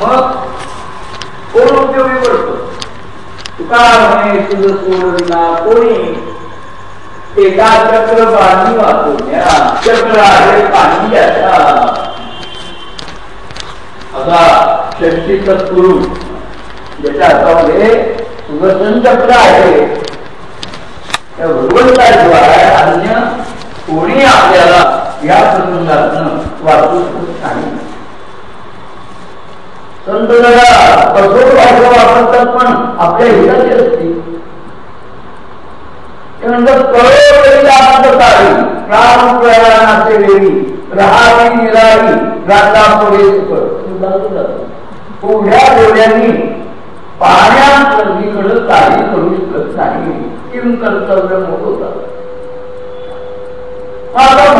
मग कोण उपयोगी पडतो? तुकार म्हणे तुझं सोडविना कोणी? एका चक्र बांधी वाचवण्या चक्र आहे पाणी याचा आता षष्टी तत्पुरुष ज्याच्या हातामध्ये सुदर्शन चक्र आहे. त्या भगवंताद्वारे अन्य कोणी आपल्याला या प्रसंगातून वाचू शकत नाही? संत दादा कठोर भाषा वापरतात पण आपल्या हिताची असते. त्यानंतर कळवळी प्राण प्रयाणाचे वेळी राहावी निरावी राता पुढे डोळ्यांनी करू शकत नाही. किम कर्तव्य मोठ होता. माझा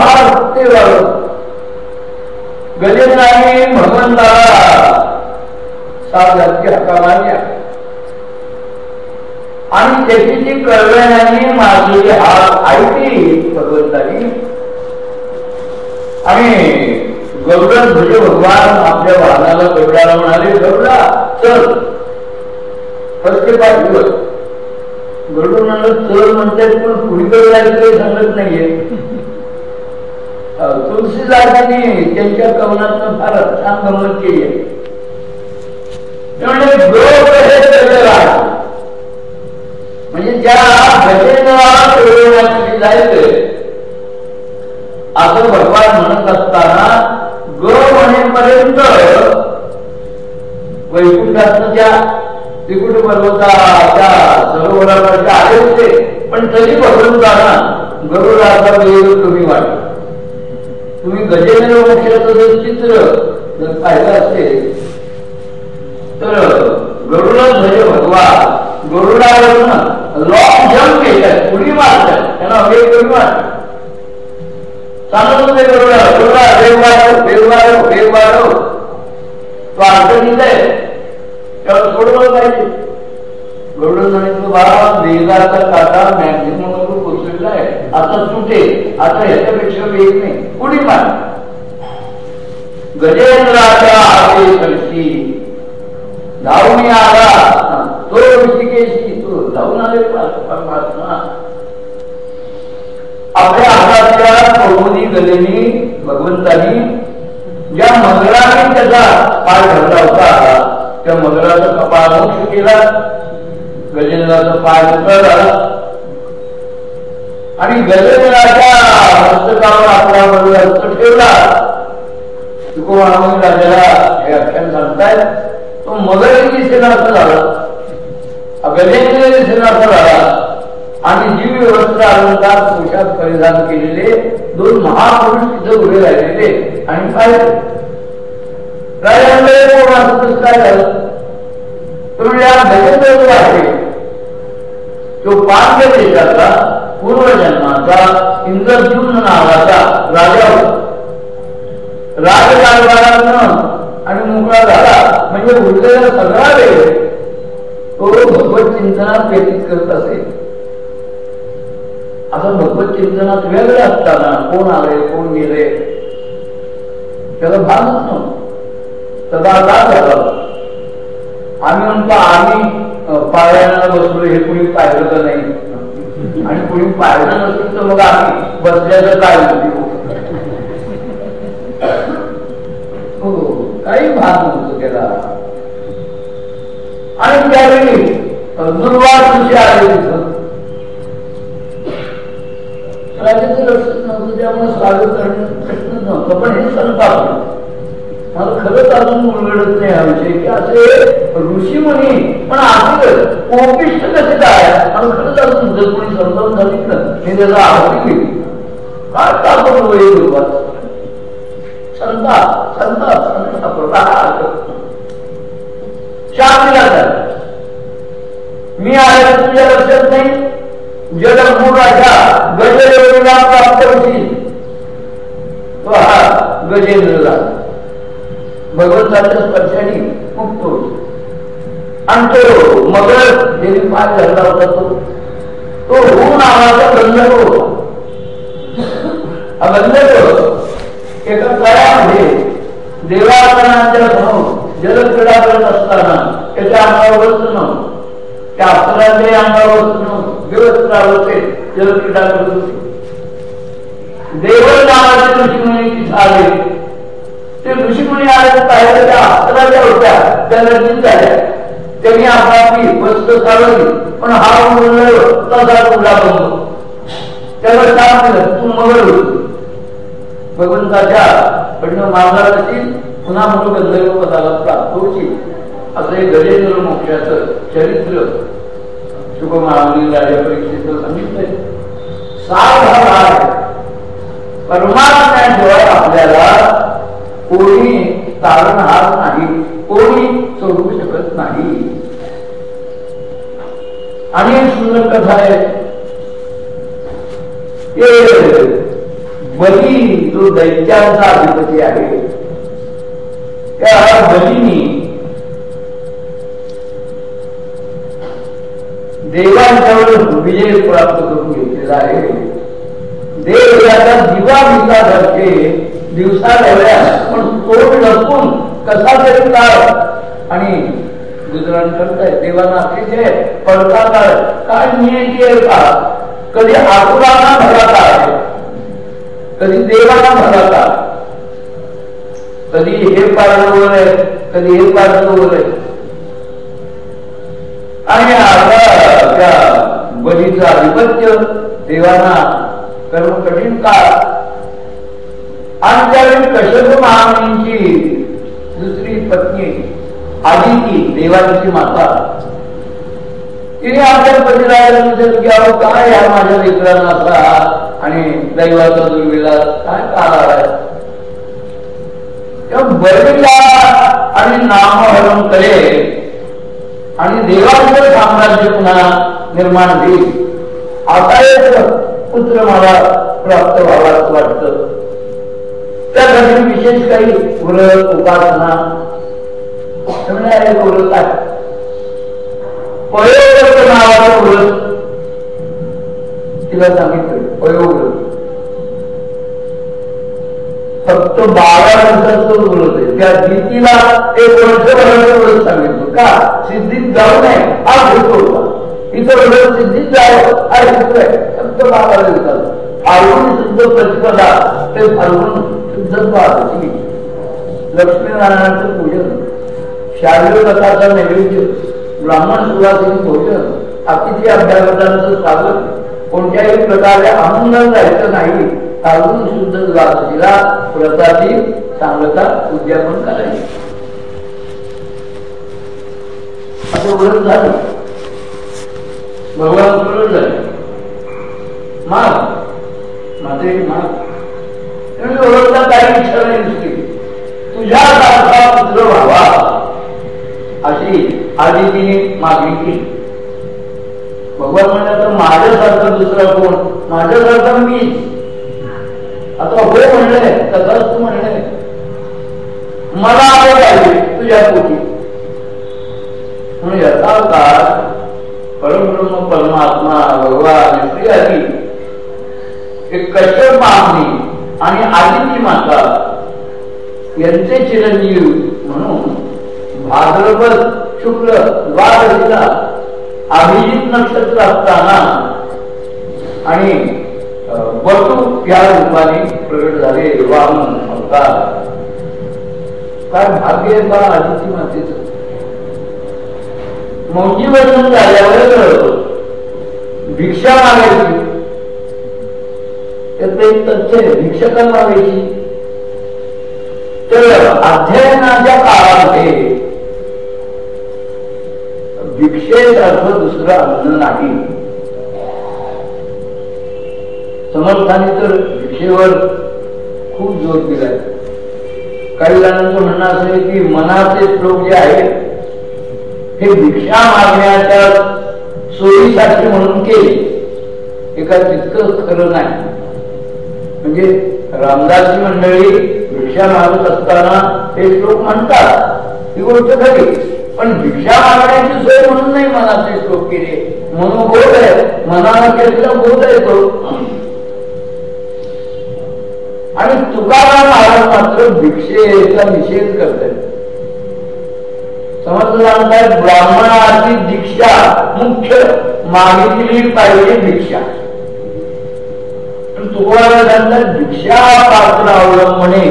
गजेंद्राने भगवंताला सावधानची हक्का आणि त्याची जी कळव्याने माझी हात ऐकली भगवंतानी आणि गरुड ध्वज म्हणजे भगवान आपल्या वाहनाला गरुडाला म्हणाले गरुडा चल. प्रत्येक दिवस. गरुड म्हणलं चल म्हणतात पण कुणीकडे जायचं काही सांगत नाहीये. तुलसीदासांनी त्यांच्या कवनात फार छान गमत केली आहे म्हणजे म्हणजे ज्या गजेंद्राला जायचं असं भगवान म्हणत असताना ग म्हणेपर्यंत वैकुंठाच्या त्रिकुट पर्वताच्या सरोवराकडे आले होते पण तरी भगवंताना गरुडाचा वेग कमी वाटत तुम्ही गजेंद्र मोक्षाचं जर चित्र जर पाहिलं असेल तर गरुड ध्वज भगवान गरुडावरून लॉंग जम्प केल्यात उडी मारतात त्यांना वेग कमी वाटत चालत होते गरुडा. गरुडा वेग मारव वेग मारव वेग मारव तो अर्थ आहे त्याला सोडवलं पाहिजे गरुड सांगितलं बाबा वेगाचा काटा मॅक्झिमम पोचलेला आहे आता सुटे आता ह्याच्यापेक्षा वेग नाही. उडी मार. गजेंद्राच्या आदेश धावून आला तो ऋषिकेशी तो धावून आले परमात्मा. आपल्या हातातल्या कौमुदी गलेनी भगवंतानी ज्या मगराने त्याचा पाय धरला होता त्या मगराचा कपाळ मोक्ष केला गजेंद्राचा पाय उतरला. आणि गजेंद्राच्या हस्तकावर आपला मगर हस्त ठेवला. तुकोबारामणी राजाला हे अख्यान सांगतायत तो मगर दिसेना असं झाला गजेंद्र दिसेना असं झाला आणि जीव वस्त्र अलंकार पोशाख परिधान केलेले दोन महापुरुष तिथे उभे राहिलेले आणि पाहिले राजांकडे कोण असं काय झालं तर या गजेंद्र जो आहे तो पांड्य देशाचा पूर्वजन्माचा नावाचा राजा होता राजकारभारानं आणि मोकळा झाला म्हणजे उरलेला सगळा वेळ तो भगवत चिंतनात व्यतीत करत असेल. असं भगवत चिंतनात वेगळे असताना कोण आले कोण गेले त्याला भानच नव्हतं. सदा का झालं. आम्ही म्हणतो आम्ही पायाला बसलो हे कुणी पाहिलं तर नाही. आणि कुणी पाहिलं नसेल तर मग आम्ही बसल्याचं काय हो. काही भाग केला. आणि त्यावेळी दुर्वास ऋषी आले राजाचं लक्षच नव्हतं त्यामुळे स्वागत करणं प्रश्नच नव्हतं. पण हे संताप मला खरंच अजून उलगडत नाही हा विषय की असे ऋषी म्हणे पण आधी कोपिष्ट कसे काय? आणि खरंच अजून जर कोणी समजावून सांगितलं मी त्याचा आवडी घेतली काय टाकून वय दुर्वास संता संता शांतीला मी आहे तुझ्या लक्षात नाही जगमूळ राजा गजेंद्रला प्राप्त होती तो हा गजेंद्रला. भगवंताच्या स्पर्शाने मुक्त होतो आणि तो मगर देवी पाय धरला होता तो. तो हू नावाचा गंधर्व होता. हा गंधर्व एका तळ्यामध्ये देवार्पणाच्या समोर जलक्रीडा करत असताना त्याच्या अंगावर वस्त्र त्या अप्सराच्या अंगावर वस्त्र व्यवस्था होते जलक्रीडा करत होते. देवळ नावाचे ऋषीमुनी आले ते ऋषीमुनी आले पाहिलं त्या अक्षराच्या होत्या त्या लगीन झाल्या. त्यांनी आपापली वस्त्र चालवली पण हा मुलं तसा उडला बनतो त्याला काम केलं तू मगर होती. भगवंताच्या कडनं मागणार असेल पुन्हा म्हणून गंधर्व पदाला प्राप्त होतील असं हे गजेंद्र मोक्षाचं चरित्र शुभ महामनी राजा परीक्षेचं सांगितलंय परमात्म्याशिवाय आपल्याला कोणी तारणहार नाही कोणी सोडू शकत नाही. आणि सुंदर कथा आहे. बली जो दैत्यांचा अधिपती आहे त्या बलीनी देवांच्यावर विजय प्राप्त करून घेतलेला आहे. देव याचा दिवा दिसा धरते दिवसा ठेवल्या पण तोड नसून कसा तरी काळ. आणि गुजराण करताय देवांना अतिशय पडता काळ. काय नियती आहे का? कधी आकुरांना भला काळ कधी देवांना भला काळ कधी हे पार्श्ववर आहे कधी हे पार्श्ववर आहे आणि आता त्या बळीचं आधिपत्य देवांना कर्म कठीण काळ. आणि त्यावेळी कश्यप महामुनींची दुसरी पत्नी आदिती देवांची माता. तिने आपल्या पतीला विचारलं काय या माझ्या लेकरांना असा आणि दैवाचा दुर्विला काय काळ आलाय? बळीला आणि नामहरण करे आणि देवाचं साम्राज्य पुन्हा निर्माण होईल. आता एक पुत्र मला प्राप्त व्हावा असं वाटत त्यासाठी विशेष काही व्रत उपासना. एक व्रत आहे पयोव्रत नावाचं व्रत. तिला सांगितलं पयोव्रत. फक्त बारा वर्षाचं व्रत आहे. त्या दीतीला एक वर्षभराचं व्रत सांगितलं. का? सिद्धीत जाऊ नये. हा घेतो होता. इथं व्रत सिद्धीत जावं हा घेतोय फक्त बारा दिवसात फाल्गुन शुद्ध प्रतिपदा. ते फाल्गुन शुद्धत्वाची लक्ष्मीनारायणाचं पूजन. शारीरिक कथाचा नैवेद्य. ब्राह्मण सुवासिनी भोजन. अतिथी अभ्यागतांचं स्वागत. कोणत्याही प्रकारे आनंद जायचं नाही. फाल्गुन शुद्ध द्वादशीला व्रताची सांगता उद्यापन करायची असं व्रत झालं भगवान प्रकट झाले माग माझे माग ओळखता काही इच्छा नाही नुसती तुझ्या सारखा पुत्र व्हावा अशी आधी तिने मागणी केली भगवान म्हणलं माझ्यासारखं दुसरा कोण माझ्यासारखं मीच आता हो म्हणले तसंच तू म्हणले. मला आवड आहे तुझ्या पोटी. म्हणून याचा अवतार परमब्रह्म परमात्मा भगवान श्री आदी एक कश्यप मागणी आणि आदिती माता यांचे चिरंजीव म्हणून भाद्रपद शुक्ल द्वादशीला अभिजित नक्षत्र असताना आणि बटू या रूपाने प्रगट झाले वामन अवतार कारण भाग्य बा आदिती मातेच. मौजीवर्धन झाल्यावर भिक्षा मागायची. त्यात एक तथ्य भिक्षका मागायची? तर अध्ययनाच्या काळामध्ये भिक्षेसारखं दुसरं अन्न नाही. समर्थाने तर भिक्षेवर खूप जोर दिलाय. काही जणांचं म्हणणं असं की मनाचे श्लोक जे आहेत हे भिक्षा मागण्याच्या सोयीसाठी म्हणून केले. एका तितकं खरं नाही. म्हणजे रामदासी मंडळी भिक्षा मागत असताना हे श्लोक म्हणतात. ही गोष्ट खरी. पण भिक्षा मागण्याची सोय म्हणून नाही मनाचे श्लोक केले. म्हणून बोध आहे. मनाला केलेला बोध आहे तो. आणि तुकाराम महाराज मात्र भिक्षेचा निषेध करतात समज सांगतायत ब्राह्मणाची दीक्षा मुख्य मागितली पाहिजे भिक्षा. तुकोबाला सांगतात दीक्षा पात्र अवलंबणे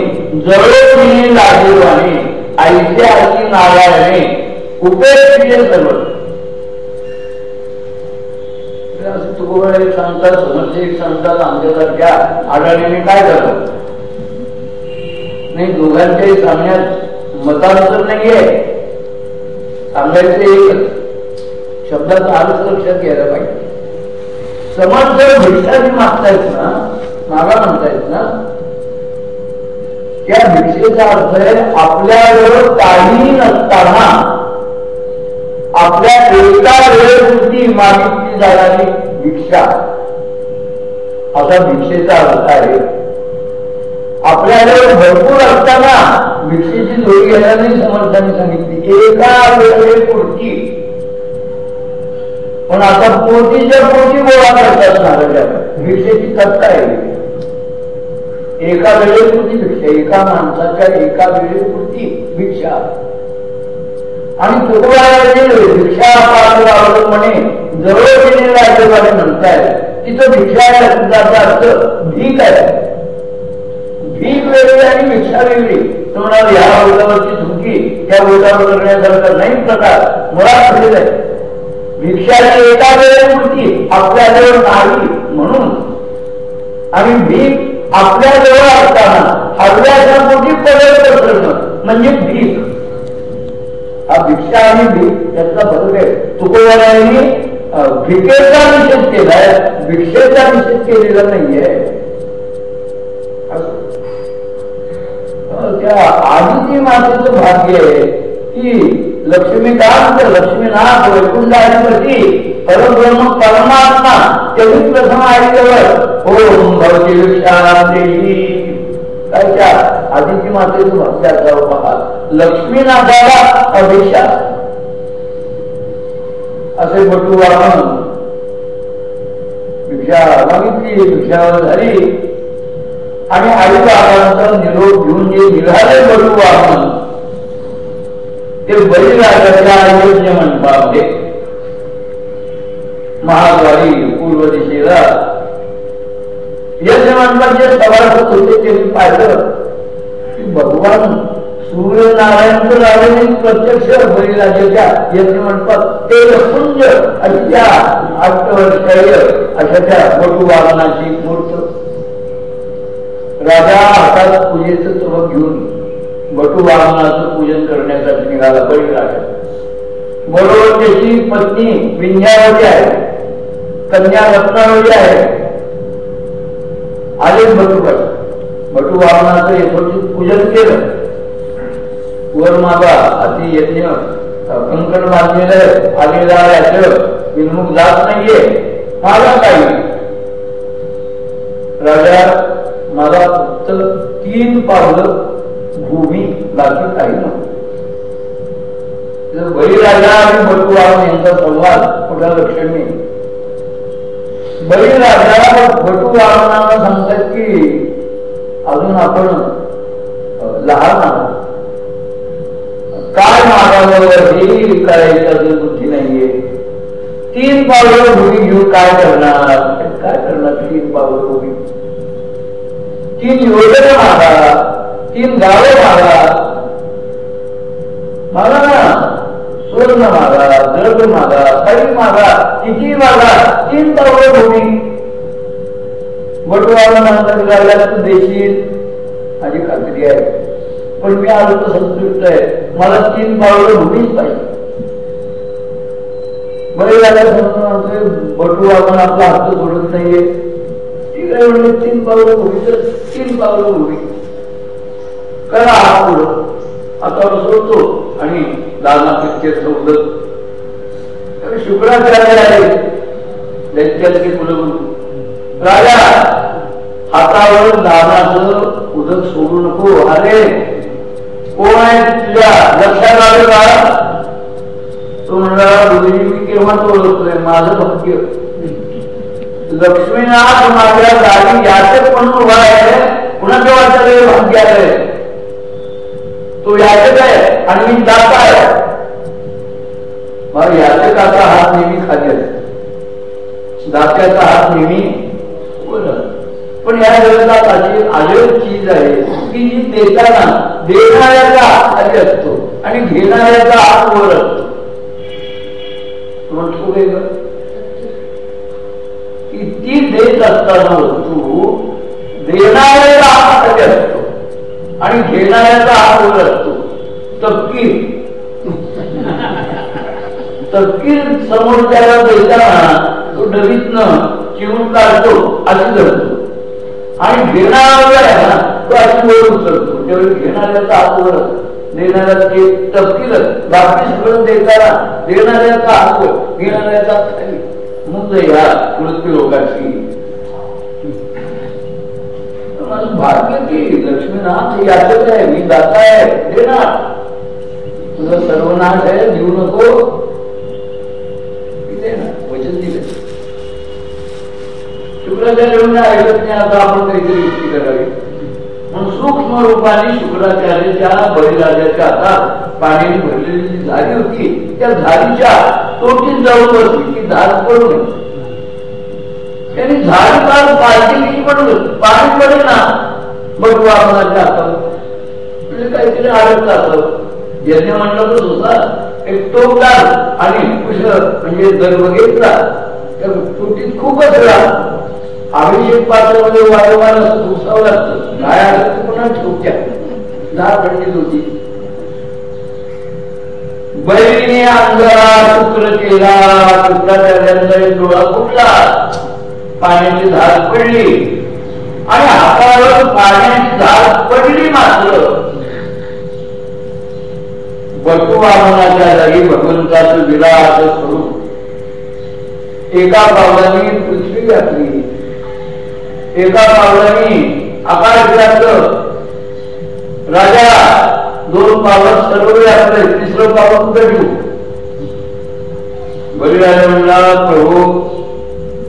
जवळ लागेवाने आईचे आईची नारायणे उपेक्षित सर्व तुकोबा एक सांगतात समर्थ एक सांगतात आमच्यासारख्या आढळीने काय झालं? नाही दोघांच्याही सांगण्यात मतांतर नाहीये. सांगायचं एक शब्दाचा अर्थ लक्षात घ्यायला पाहिजे. समज जर भिक्षा मागतायत ना मागा म्हणतायत ना त्या भिक्षेचा अर्थ आहे आपल्याजवळ काही नसताना आपल्या एका वेळेपुरती मागितली जाणारी भिक्षा? असा भिक्षेचा अर्थ आहे आपल्याकडे भरपूर असताना भिक्षेची जोडी घेण्याने समर्थांनी सांगितली एका वेळेपुरती. पण आता पोटीच्या पोटी गोळा करतात महाराजा भिक्षेची सत्ता आहे. एका वेळेपुरती भिक्षा एका माणसाच्या एका वेळेपुरती भिक्षा. आणि तुकोबाराचे भिक्षा पात्र अवलंबने जवळ गेलेले राज्यवाले म्हणताय तिथं भिक्षा शब्दाचा अर्थ भीक आहे. भीक वेगळी आणि भिक्षा वेगळी. तुम्हाला या बोटावरची धुकी त्या बोटावर करण्यासारखा नाही प्रकार मुळात घडलेला आहे. भिक्षाची एका वेळेपुरती आपल्याजवळ नाही म्हणून. आणि भीक आपल्याजवळ असताना हव्याच्या पोटी पदर करणं म्हणजे भीक. भिक्षा आणि भीक तुकोबारायांनी भिकेचा निषेध केलाय भिक्षेचा निषेध केलेला नाहीये त्या आदिती भाग्य की लक्ष्मीकांत, लक्ष्मीनाथ, वैकुंठाधिपती परब्रह्म परमात्मा त्यांनी प्रथम ऐकल्यावर ओम भवती काय आदिती मातेचं भक्त्या असावं पहा. लक्ष्मीनाथाला अभिशाप असे बटू वाहन. भिक्षा मागितली भिक्षा झाली. आणि आई बाबांचा निरोप घेऊन जे निघाले बटू वाहन ते बळीराजाच्या आयोज्य मंडपामध्ये महाद्वारी पूर्व दिशेला यज्ञ मंडपाचे सभासद होते त्यांनी पाहिलं. की भगवान सूर्यनारायण लावले प्रत्यक्ष बळीराजाच्या यज्ञ मंडपात ते पुंज आणि त्या अष्टवर्षाय अशा त्या वटुवाहनाची मूर्त. राजा हातात पूजेचं चमक घेऊन बटू वाहनाचं पूजन करण्यासाठी निघाला बळी राजा बरोबर त्याची पत्नी विंध्यावती आहे. कन्या रत्नावती आहे. आले बटूबाई बटू वाहनाचं यशोचित पूजन केलं. वर माझा अति यज्ञ कंकण बांधलेलं आलेला याचं विनमुख जात नाहीये. माझा काही. राजा माझा फक्त तीन पावलं भूमी बाकी काही नव्हतं. बळीराजा आणि बटुवाहन यांचा संवाद कुठला लक्षणीय बळीराजा बटुवाहनाला सांगतात की अजून आपण लहान आहोत. काय मागावं हे करायचं बुद्धी नाहीये. तीन पावलं भूमी घेऊन काय करणार? काय करणार तीन पावलं भूमी तीन योजना मागा तीन गावे मागा. मागा ना स्वर्ण मागा जग मागा काही मागा किती मागा तीन तवळ भूमी वटवाला नंतर लागला तू देशील. माझी खात्री आहे. पण मी आलो तर संतुष्ट आहे. मला तीन पावलं भूमीच पाहिजे बरे झाल्या बटू आपण आपला हात सोडत नाहीये. ठीक आहे म्हणजे तीन पावलं भूमी तर तीन पावलं भूमी करा हा पुढं. आता सोडतो आणि दादा पिक्चर सवलत. शुक्राचार्य आहे. दैत्याचे कुलगुरू. राजा हातावर दादाचं उदक सोडू नको. अरे कोण आहे तुझ्या? लक्षात आलं का? तो म्हणला मी केव्हा तो ओळखतोय माझं भाग्य लक्ष्मीनाथ माझ्या गाडी याचे पण उभा आहे. कुणाच्या वाटत भाग्य आहे? तो याचक आहे आणि मी जात आहे. मग याचकाचा हात नेहमी खाली असतो. दात्याचा हात नेहमी पण या जगतात अशी आजच चीज आहे की जी देताना देणाऱ्याचा हात खाली असतो आणि घेणाऱ्याचा हात वर असतो. म्हणतो की? ती देत असताना वस्तू देणाऱ्याचा हात खाली असतो. आणि घेणाऱ्याचा हा बोल असतो. तपकीर. तपकीर समोरच्याला देताना तो डबीतनं चिवून काढतो अशी धरतो. आणि घेणारा आहे ना तो अशी वर उचलतो. त्यावेळी घेणाऱ्याचा हात वर देणाऱ्या ते तपकीर बाकी सगळं देताना देणाऱ्याचा हात घेणाऱ्याचा खाली. मग या मृत्यू लोकांची. भारतीय लक्ष्मीनाथ याचक आहे मी दाता आहे. देणार तुझा सर्वनाश आहे देऊ नको. वचन दिले. शुक्राचार्य ऐकत नाही आता आपण काहीतरी युक्ती करावी. म्हणून सूक्ष्म रूपाने शुक्राचार्याच्या बळीराजाच्या पाण्याने भरलेली जी झाडी होती त्या झाडीच्या तोटीत जाऊन बसली ती झाड पडू नये त्यांनी झाड काल पाहिजे की पाणी पडेल मग बघू आपणाच्या हातात म्हणजे काहीतरी अडकलं असं यज्ञ मंडपच होता एक टोकदार आणि कुश म्हणजे जर बघितला. तर तुटीत खूपच राहा अभिषेक पात्रामध्ये वारंवार असं घुसावं लागतं. काय आलं तर पुन्हा ठोक्या. दहा पंडित होती. बैलीने अंगारा शुक्र केला. शुक्राचार्यांचा एक डोळा फुटला. पाण्याची धार पडली. आणि हातावर पाण्याची धार पडली मात्र. बटुवामनाच्या जागी भगवंताचं विराट स्वरूप एका पावलाने पृथ्वी घातली. एका पावलाने आकाश घातलं राजा दोन पावलं सर्व व्यापले. तिसरं पावलं कुठे घेऊ बलिराजा म्हणला प्रभू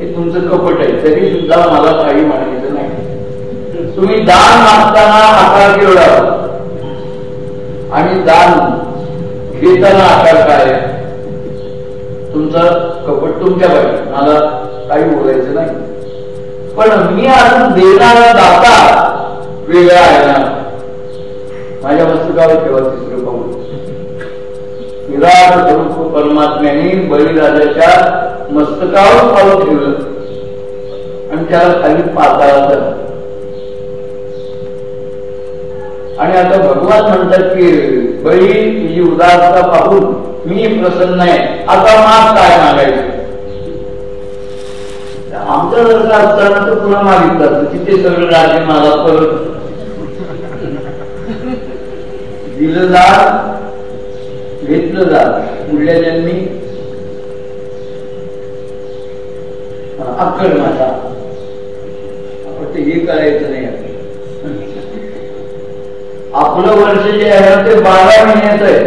हे तुमचं कपट आहे. तरी सुद्धा मला काही म्हणायचं तुम्ही दान मागताना आकार केवढा आणि दान घेताना आकार काय? तुमचं कपट तुमच्या पाहिजे मला काही बोलायचं नाही. पण मी अजून देणारा दाता वेगळा आहे ना. माझ्या मस्तकावर ठेवा तिसरं पाऊल. विराट स्वरूप परमात्म्याने बळीराजाच्या मस्तकावर पाऊल ठेवलं. आणि त्याला खाली पाताळात आणि आता भगवान म्हणतात की बळी तुझी उदारता पाहून मी प्रसन्न आहे. आता माग काय मागायचं? आमचं लग्न असताना तर पुन्हा मागितलं तिथे सगळं राज्य मला परत. दिलं जात घेतलं जात पुढल्या जन्मी. अक्कड माझा. आपण ते हे करायचं नाही आपलं वर्ष जे आहे ते बारा महिन्याचं आहे.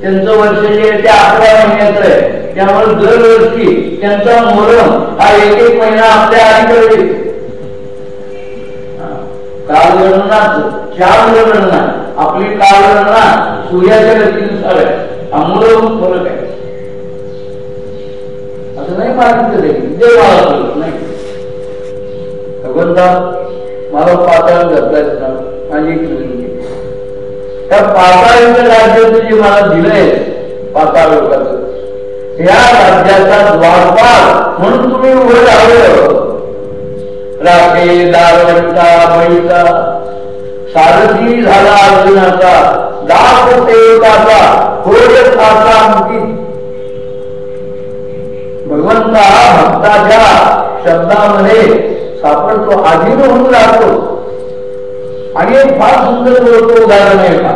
त्यांचं वर्ष जे आहे ते अकरा महिन्याचं आहे. त्यामुळे दरवर्षी त्यांचा मोरम हा एक एक महिना आपल्या आधी कालगणना चार गणना आपली कालगणना सूर्याच्या गतीनुसार आहे. अमूलभूत फरक आहे. असं नाही मागितलं नाही. भगवंता मला पाताळ घातलायच ना. माझी त्या पाताळीचं राज्य जे मला दिलंय पाताळ लोकांचं या राज्याचा द्वारपाल म्हणून तुम्ही उभं राहिलं राखे दारवंटा बळीचा सारथी झाला अर्जुनाचा दास देवताचा होय खासा अंकित भगवंता भक्ताच्या शब्दामध्ये सापडतो आधीन होऊन राहतो. आणि एक फार सुंदर बोलतो उदाहरण आहे का?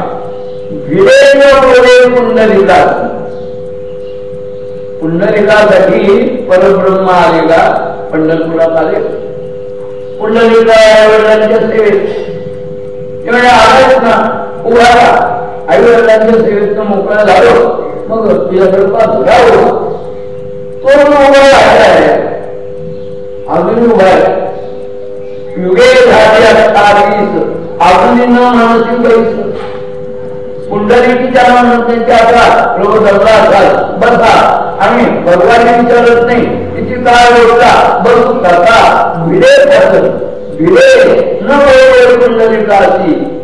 भिडे पुंडलिका पुंडलिकासाठी परब्रह्म आलेला पंढरपुरात आले पुंडलिका आईवडिलांच्या सेवेत आलेच ना उभा आईवडिलांच्या सेवेत मोकळा झालो. मग तुझ्याकडे पाच घ्यावं तो उभा आहे. अजून उभा आहे. युगे झाली न मानसिक पुंडलिक की म्हणून त्यांच्या आता प्रभू जमला असाल बसा भगवान विचारत नाही तिची काय होता बसू करता भिडे भिडे न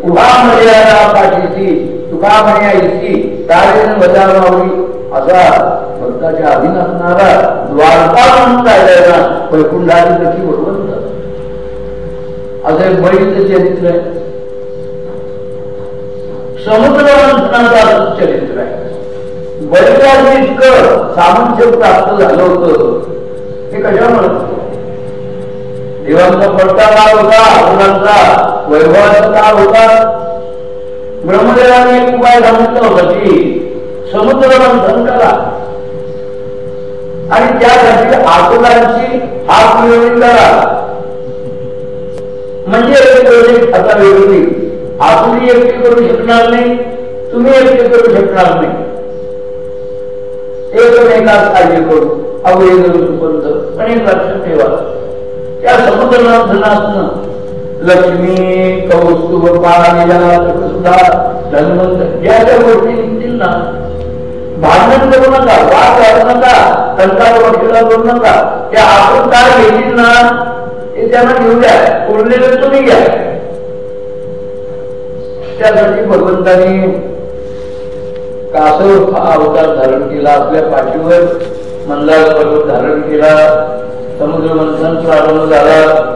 उभा मर्यादा पाठीची तुका म्हणे ऐसी तारेन बजावावी असा भक्ताच्या अधीन असणारा द्वारका म्हणून काढलेला वैकुंठाची बरोबर असं बळीचं चरित्र आहे समुद्र चरित्र आहे. बळीला इतकं सामर्थ्य प्राप्त झालं होतं. हे कशामुळे देवांचा पडता काळ होता मुलांचा वैभवाचा काळ होता. ब्रह्मदेवाने एक उपाय सांगितला होता की समुद्र मंथन करा. आणि त्यासाठी आसनांची हात मिळवणी करा. म्हणजे आता वेगळी आकुली एकटी करू शकणार नाही तुम्ही एकटे करू शकणार नाही. एकमेकात काळजी करू पंत लक्षात ठेवा. त्या लक्ष्मी कौस्तुभ सुद्धा धन्वंत या गोष्टी निघतील ना. भांडण करू नका वाद घालू नका कंटाळ वकिला करू नका. त्या आपण काय घेतील ना ते त्यांना घेऊ द्या. उरलेलं तुम्ही घ्या. त्यासाठी भगवंतानी कासव हा अवतार धारण केला. आपल्या पाठीवर मंदार पर्वत धारण केला. समुद्र मंथन प्रारंभ झाला.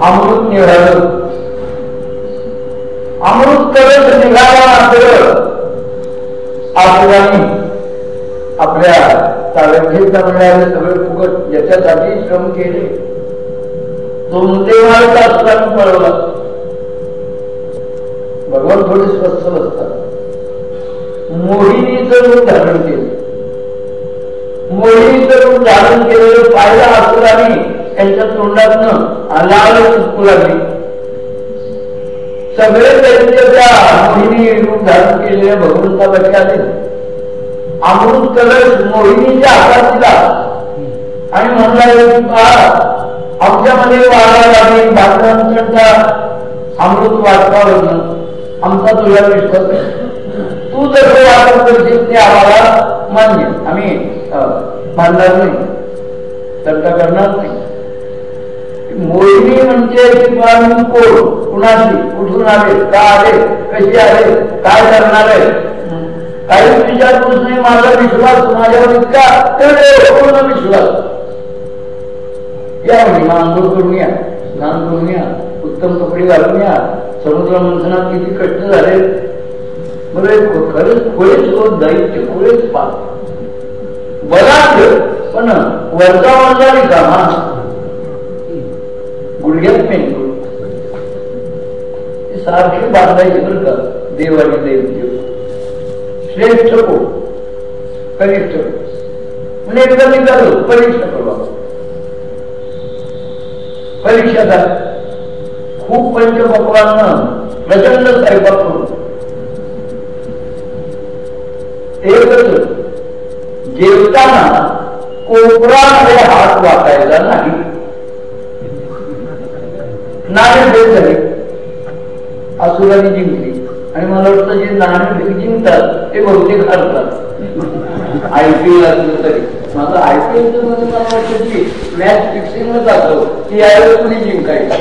अमृत निघालं. अमृत करत निघाला मात्र. आपल्याने आपल्या ताब्यात मिळाले सगळे फुकट. याच्यासाठी श्रम केले. तो मुद्देमाळचा असताना पळवला. भगवान थोडे स्वस्थ असतात मोहिनीचं रूप धारण केलं. मोहिनीचं रूप धारण केलेलं पाहिलं असुराने त्यांच्या तोंडातनं लाल चुकू लागली. सगळे त्यांच्या त्या मोहिनी रूप धारण केलेल्या भगवंतापाशी आले. अमृत कलश मोहिनीच्या हातात दिला आणि म्हणला आमच्यामध्ये वाढायला लागेल बातम्यांचा अमृत वाटपावरनं. आमचा तुझ्या विश्वास तू जर वाटप करशील ते आम्हाला मान्य. आम्ही मानणार नाही. चर्चा करणार नाही. मोहिनी म्हणजे कोण? कुणाशी? कुठून आले? का आले? कशी आले? काय करणार? आहे काही विचारपूस नाही. माझा विश्वास माझ्यावर इतका पूर्ण विश्वास. या म्हणजे आंघोळ करून या स्नान करून या उत्तम कपडे घालून या. समुद्र मंथनात किती कष्ट झाले? म्हणजे खरंच खोळेच दैत्य खोळेच पाच बलाच पण वरचा वरचा रिकामा गुडघ्यात मेंदू सारखे बांधायचे बरं का देव आणि देव श्रेष्ठ को कनिष्ठ म्हणजे एकदा निघालो परीक्षा करू परीक्षा झाली. खूप पंच भगवान प्रचंड स्वयंपाक करू एकच जेवताना कोपरामध्ये हात वाकायचा नाही. नाणे झाली. असुराने जिंकली. आणि मला वाटतं जे नाणे जिंकतात ते बहुतेक हरतात. आयपीएल असलं तरी. माझं आयपीएलमध्ये मला वाटतं की मॅच फिक्सिंग जातो की यावेळेस कुणी जिंकायचं?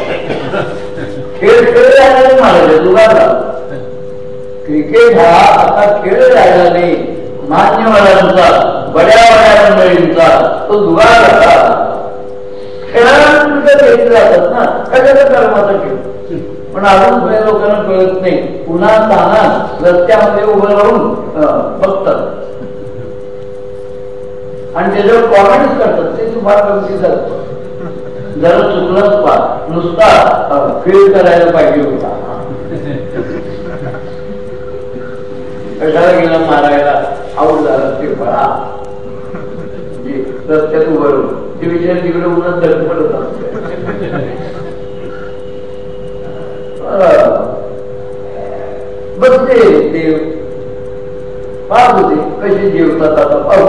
खेळ खेळ राहिला महाराज क्रिकेट हा आता खेळ राहिला नाही. मान्यवरांचा बड्या बड्या मंडळींचा तो दुगार होता खेळांमध्ये घेतले जातात ना? कशाचा कर्माचा खेळ. पण अजून काही लोकांना कळत नाही. पुन्हा ताना रस्त्यामध्ये उभं राहून बघतात. आणि त्याच्यावर कॉमेंट्स करतात ते तुम्हाला कमी जातं जरा चुकलंच पा नुसता फील करायला पाहिजे होता. कशाला गेला मारायला? आऊट झाला ते फळा रस्त्यात उभं ते विचार तिकडे उन्हात धडपडत असते बसते देव पाहत होते कसे जेवतात आता पाहू.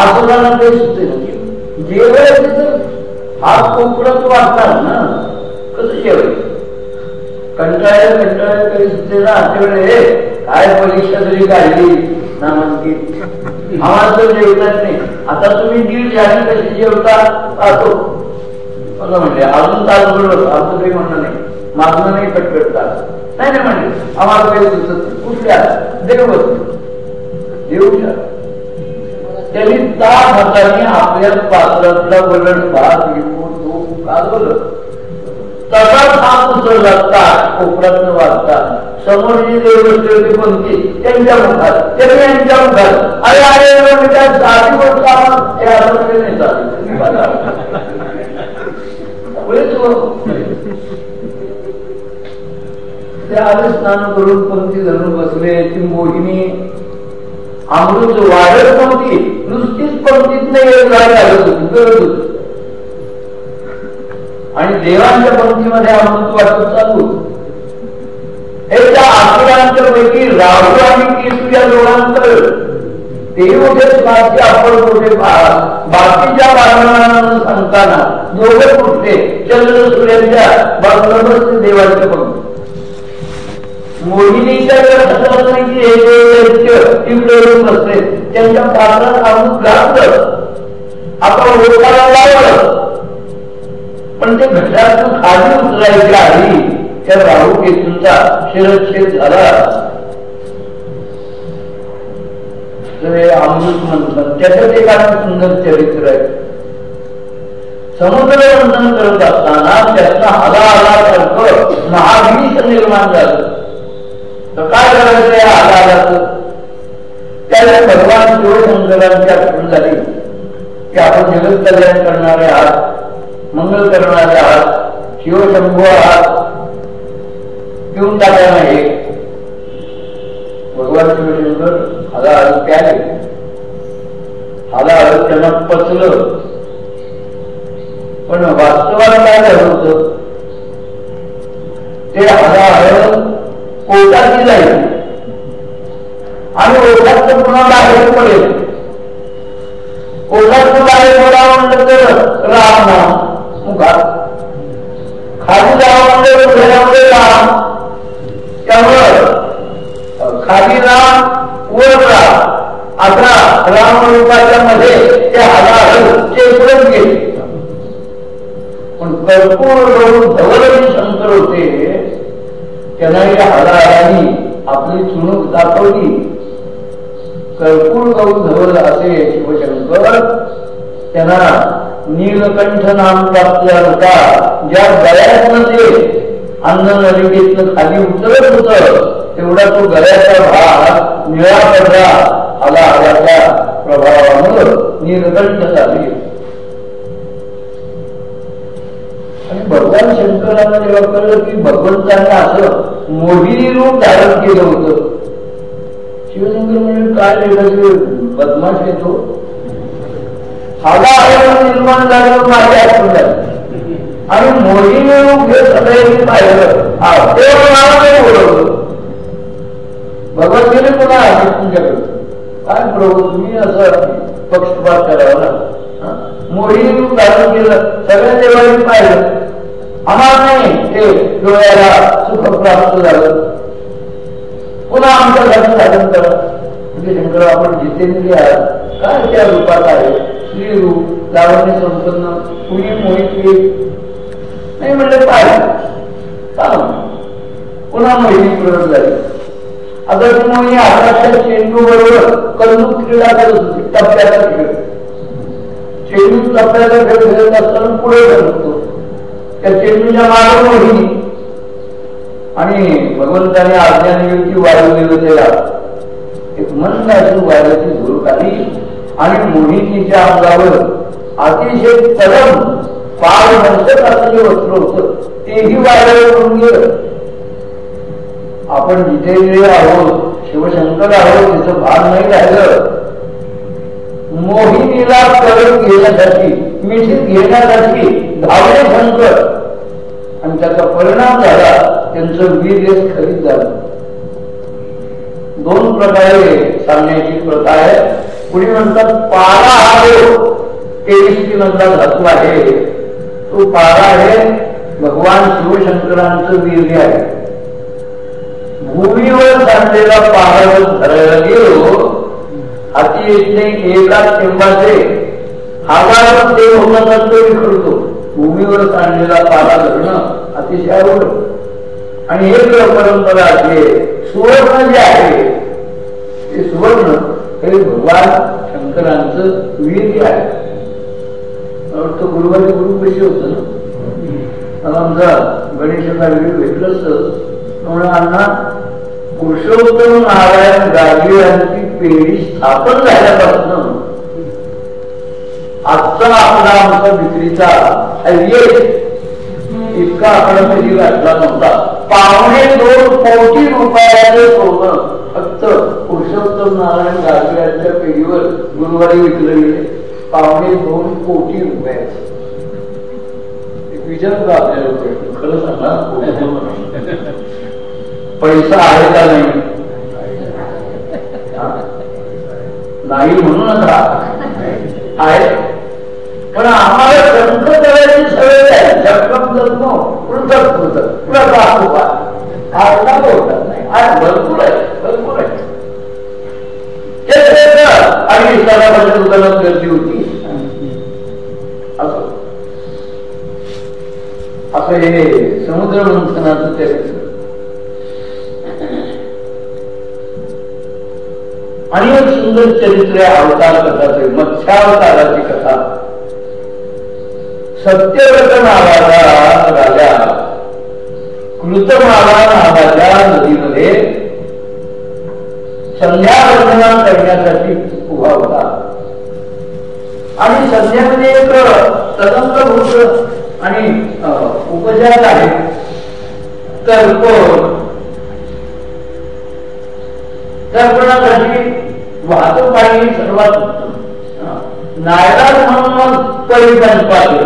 आसनाला ते सुचते ना जेवायचं हात कोकणात वाचतात ना कसं जेवायचं कंटाळ्या कंटाळ्या तरी सुचते ना त्यावेळे काय परीक्षा तरी काढली? नामांकित आम्हाला तर जेवतात नाही. आता तुम्ही दीड जाणी कशी जेवता? पाहतो. असं म्हणले. अजून तास बरोबर आमचं काही म्हणणं नाही. मागणं नाही कटकटतात नाही नाही म्हणले. आम्हाला काही सुचत कुठल्या देव बसतो देऊच्या त्यांनी दहा हाताने आपल्या पात्रातला वरण भात लिंबू तो कालवलं तसाच हा उचलला ताट वाचतात समोर जी देव बसले होते त्यांच्या मुखात. त्यांनी यांच्या मुखात. अरे अरे साधी गोष्ट हे नाही चालू हो. ते आले स्नान करून पंक्ती धरून बसले? ती मोहिनी अमृत वाढत नव्हती. नुसतीच पंक्तीत आणि देवांच्या पंक्तीमध्ये अमृत वाटत चालू. हे त्या आसुरांच्या पैकी राहू आणि केसू या दोघांतर ते मोठे बाकी आपण मोठे बाकीच्या बांधवांना सांगताना दोघे कुठले चंद्र सूर्याच्या बांधवच देवांच्या पंक्ती. मोहिनीच्या असं नाही की त्यांच्या पात्रात घातलं आपण लोकांना लावलं. पण ते घटातून खाली उतरायच्या आधी त्या राहू केतूंचा शिरच्छेद झाला. अमृत मंथन त्याच्यात एक आणि सुंदर चरित्र आहे. समुद्र मंथन करत असताना त्याचा हला हला सारखं महाभीष निर्माण झालं. तर काय करायचं या हाला आल्याचं त्याला भगवान शिवमंगलांची आठवण झाली. की आपण जगत कल्याण करणारे आहात मंगल करणारे आहात शिवशंभू आहात पिऊन टाका नाही भगवान शिवशंकर हाला हळद प्याले हाला हळद त्यांना पचलं. पण वास्तवाला काय झालं होत? ते हाला हळद पोटाची जाईल आणि ओठात पुन्हा बाहेर पडेल? ओठात बाहेर पडा म्हणलं तर राम मुखात. खाली जावं म्हणजे राम. त्यामुळं खाली राम वर राम. आता मध्ये ते हजार चेपडत गेले. पण कर्पूर करून शंकर होते. त्यांना या आपली चुणूक दाखवली. कर्पूर करून धरवलं असे शिवशंकर. त्यांना नीलकंठ नाम प्राप्तला होता. ज्या गळ्यातनं ते अन्न नलिकेतनं खाली उतरत होत. तेवढा तो गळ्याचा भाग निळा पडला. आला आल्याच्या प्रभावामुळं नीलकंठ झाली. आणि भगवान शंकरांना जेव्हा कळलं की भगवंतांना असं मोहिनी रूप धारण केलं होतं शिवशंकर म्हणजे काय वेगळं बदमाश येतो? हाला निर्माण झालं माझ्या आठवड्यात आणि मोहिनी रूप हे सगळे पाहिलं. नाही बोलवलं भगवद्गीने पुन्हा आहे तुमच्याकडे काय प्रभू तुम्ही असं पक्षपात करावा लागतो मोदीने रूप धारण केलं. सगळ्या देवाने पाहिलं. आम्हाला नाही ते डोळ्याला सुख प्राप्त झालं. पुन्हा आमच्या घरात साधन करत म्हणजे शंकर आपण जितेंद्रिय आहात. काय त्या रूपात आहे? श्री रूप लावण्य संपन्न कुणी मोहित नाही म्हणलं पाहिजे पुन्हा मोहिनी प्रयोग झाली. आता तुम्ही आकाशात चेंडू बरोबर कंदूक क्रीडा करत होती टप्प्याचा खेळ चेंडूच आपल्याला खेळ खेळत असताना पुढे करतो त्या चेंडूच्या मागे मोहिनी. आणि भगवंताने आज्ञानियुक्ती वाढवलेलं त्याला एक मंद अशी वाऱ्याची झुळूक आली आणि मोहिनीच्या अंगावर अतिशय तरम फार नंतर असं जे वस्त्र होत तेही वाऱ्यावर करून गेलं. आपण जिथे आहोत शिवशंकर आहोत तिचं भान नाही राहिलं. मोहिनीला करून घेण्यासाठी मिठीत घेण्यासाठी धावले शंकर आणि त्याचा परिणाम झाला त्यांचं वीर खरीद झालं. दोन प्रकारे सांगण्याची प्रथा आहे. कुणी म्हणतात पारा हा तेवीस नंतर धातू आहे. तो पारा आहे भगवान शिवशंकरांचं वीर्य आहे. भूमीवर सांडलेला पहाड धरायला गेलो नाही एकाच टेंबाचे हजार ते होणं नंतर विखरतो भूमीवर सांडलेला पाला धरणं अतिशय आवड आणि एक परंपरा अशी सुवर्ण जे आहे ते सुवर्ण हे भगवान शंकरांचं वीर आहे. वाटतं गुरुवारी गुरु कशी होत ना? आमचा गणेशाचा व्हिडिओ भेटलं म्हणून अण्णा पुरुषोत्तम नारायण गाडगे यांची पेढी स्थापन झाल्यापासून आजचा आपला आमचा विक्रीचा इतका आकडा कधी घातला नव्हता. पावणे दोन कोटी रुपयाचे सोनं फक्त पुरुषोत्तम नारायण गाडगे यांच्या पेढीवर गुरुवारी विकलं गेले. पावणे दोन कोटी रुपयाचे. विचार का आपल्याला खरं सांगा पैसा आहे का नाही? नाही म्हणूनच आहे. पण आम्हाला ग्रंथ करायची सवय आहे. जगम जन्म पृथक. पृथक प्रकाश आता बोलतात नाही. आज भरपूर आहे. भरपूर आहे. आणि विस्तारामध्ये म्हणजे दुकानात गर्दी होती. असं. असं हे समुद्र मंथनाचं चरित्र अनेक सुंदर चरित्र अवतार कथाचे मत्स्यावताराची कथा. सत्यव्रत नावाचा राजा. कृतमाला नावाच्या नदीमध्ये संध्यावंदना करण्यासाठी उभा होता. आणि संध्यामध्ये एक तदंत भूत आणि उपचार आहे. तर्पण तर्पणासाठी वाहतूक पाहिजे सर्वात नायराज म्हणून परिधान पाहिजे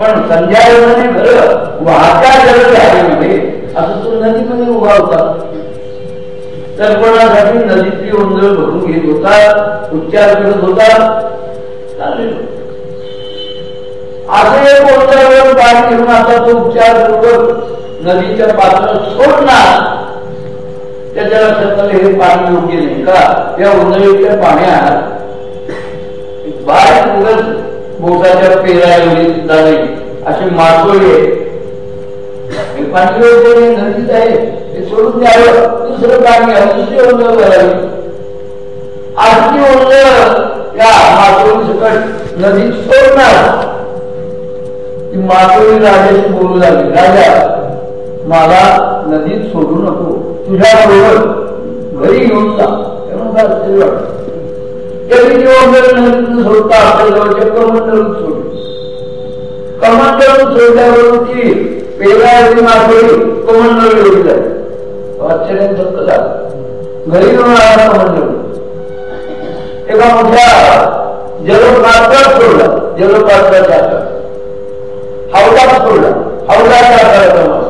पण संध्याकाळी खरं वाहत्या जलधारेमध्ये असं तो नदीमध्ये उभा होता. तर्पणासाठी नदीतली ओंजळ भरून घेत होता उच्चार करत होता असं एक ओंजळवर पाणी घेऊन आता तो उपचार पूर्वक नदीच्या पात्र सोडणार. त्याच्या लक्षात हे पाणी योग्य नाही का त्या उंदळीच्या पाण्यात बारीक उगत बोटाच्या पेरा एवढी सुद्धा अशी मासोळी हे पाणी योग्य नदीच आहे. हे सोडून द्यावं. दुसरं पाणी घ्यावं दुसरी ओंजळ करावी आजची ओंजळ या मासोळी सकट नदीत सोडणार मासोळी राजाशी बोलू लागली. राजा मला नदीत सोडू नको. तुझ्या बरोबर घरी घेऊन जा तेव्हा काय वाटत तरी नदीतून सोडता आपल्या जवळच्या कमंडलून सोडली कमंडलून सोडल्यावर ती पेराची मासोळी कमंडल एवढी झाली आश्चर्य धक्क झालं घरी घेऊन आला कमंडल एका मोठ्या जलपात्रात सोडला जलपात्राच्या हौदात सोडला हौदाच्या आकाराचा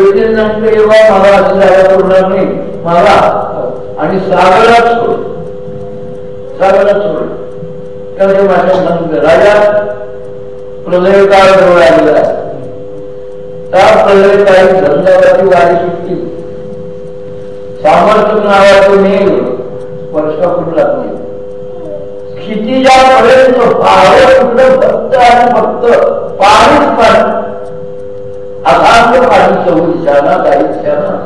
मला असं जायला सोडणार नाही मला आणि सागरात सोड सागरात सोड माझ्या सांगितलं राजा प्रलय काळ जवळ आलेला त्या प्रलय काळी धंद्यावरती वारी सुटली. सामर्थ्य नावाचं मेघ वर्षा कुठला नाही क्षितिजापर्यंत कुठलं फक्त आणि फक्त पाणीच पाणी. असांत पाणी चौरी शाना काही शाना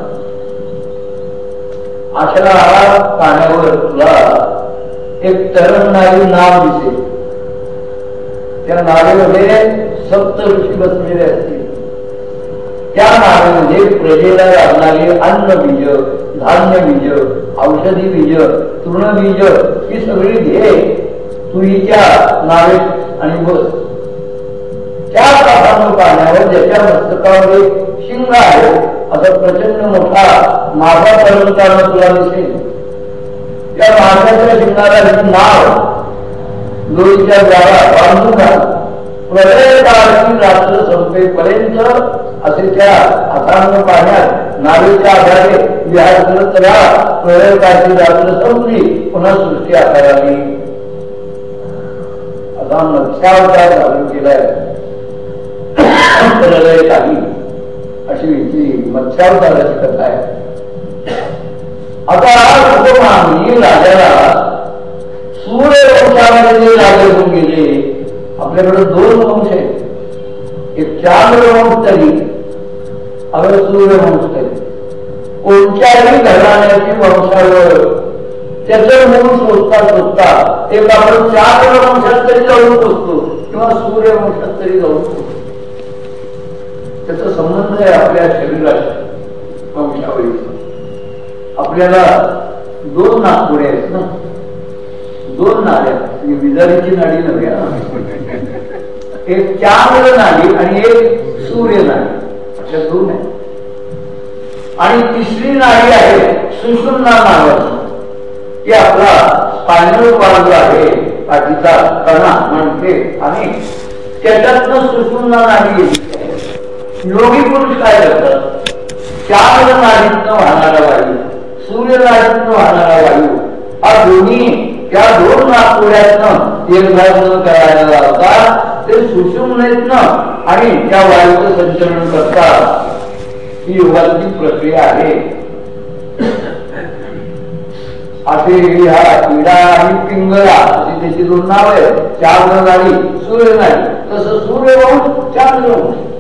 अशा पाण्यावर तुला एक तरंगणारी नाव दिसेल त्या नावेमध्ये सप्त ऋषी बसलेले असतील त्या नावेमध्ये प्रजेला लागणारे अन्न बीज धान्य बीज औषधी बीज तृणबीज ही सगळी घे। तू हिच्या नावेत आणि बस। त्या काठानं पाण्यावर ज्याच्या मस्तकामध्ये शिंग आहे असा प्रचंड मोठा माझा पर्वतानं तुला दिसेल. त्या माशाच्या शिंगाला नाव लोईच्या जाळा बांधून प्रलय काळाची रात्र संपेपर्यंत असे त्या अथांग पाण्यात नावेच्या आधारे विहार करत राहा. प्रलय काळाची रात्र संपली पुन्हा सृष्टी आकाराने. आता मत्स्यावतार चालू केलाय. प्रलयत आली अशी ही मत्स्यावताराची कथा आहे. आता उपमानी राजाला सूर्यवंशामध्ये राजे होऊन गेले. आपल्याकडे दोन वंश आहेत. एक चांद्रवंश तरी अगर सूर्यवंश तरी. कोणत्याही घराण्याची वंशावर त्याचं मूळ शोधता शोधता एक आपण चार वंशात तरी जाऊन पोचतो किंवा सूर्यवंशात तरी जाऊन पोचतो. त्याचा संबंध आहे आपल्या शरीराशी. वंशावळीचा आपल्याला दोन नागपुडे आहेत ना. दोन नाड्या विजारीची नाडी नव्हे एक चांद्र नाडी आणि एक सूर्य नाडी अशा दोन आहेत. आणि तिसरी नाडी आहे सुषुम्ना नावाची. ती आपला स्पायनल कॉर्ड आहे. पाठीचा कणा म्हणते आणि त्याच्यातनं सुषुम्ना नाडी योगी पुरुष काय करतात? चार नाडीतनं वाहणारा वायू सूर्य नाडीतनं वाहणारा वायू. हा दोन्ही त्या दोन नागपुड्यातनं एकदा करायला लावतात. ते सुषुमनेतनं आणि त्या वायूचं संचलन करतात. ही योगाची प्रक्रिया आहे. असे ह्या क्रीडा आणि पिंगळा अशी त्याची दोन नाव आहे चार नाडी सूर्य नाडी तसं सूर्यवंश चांद्रवंश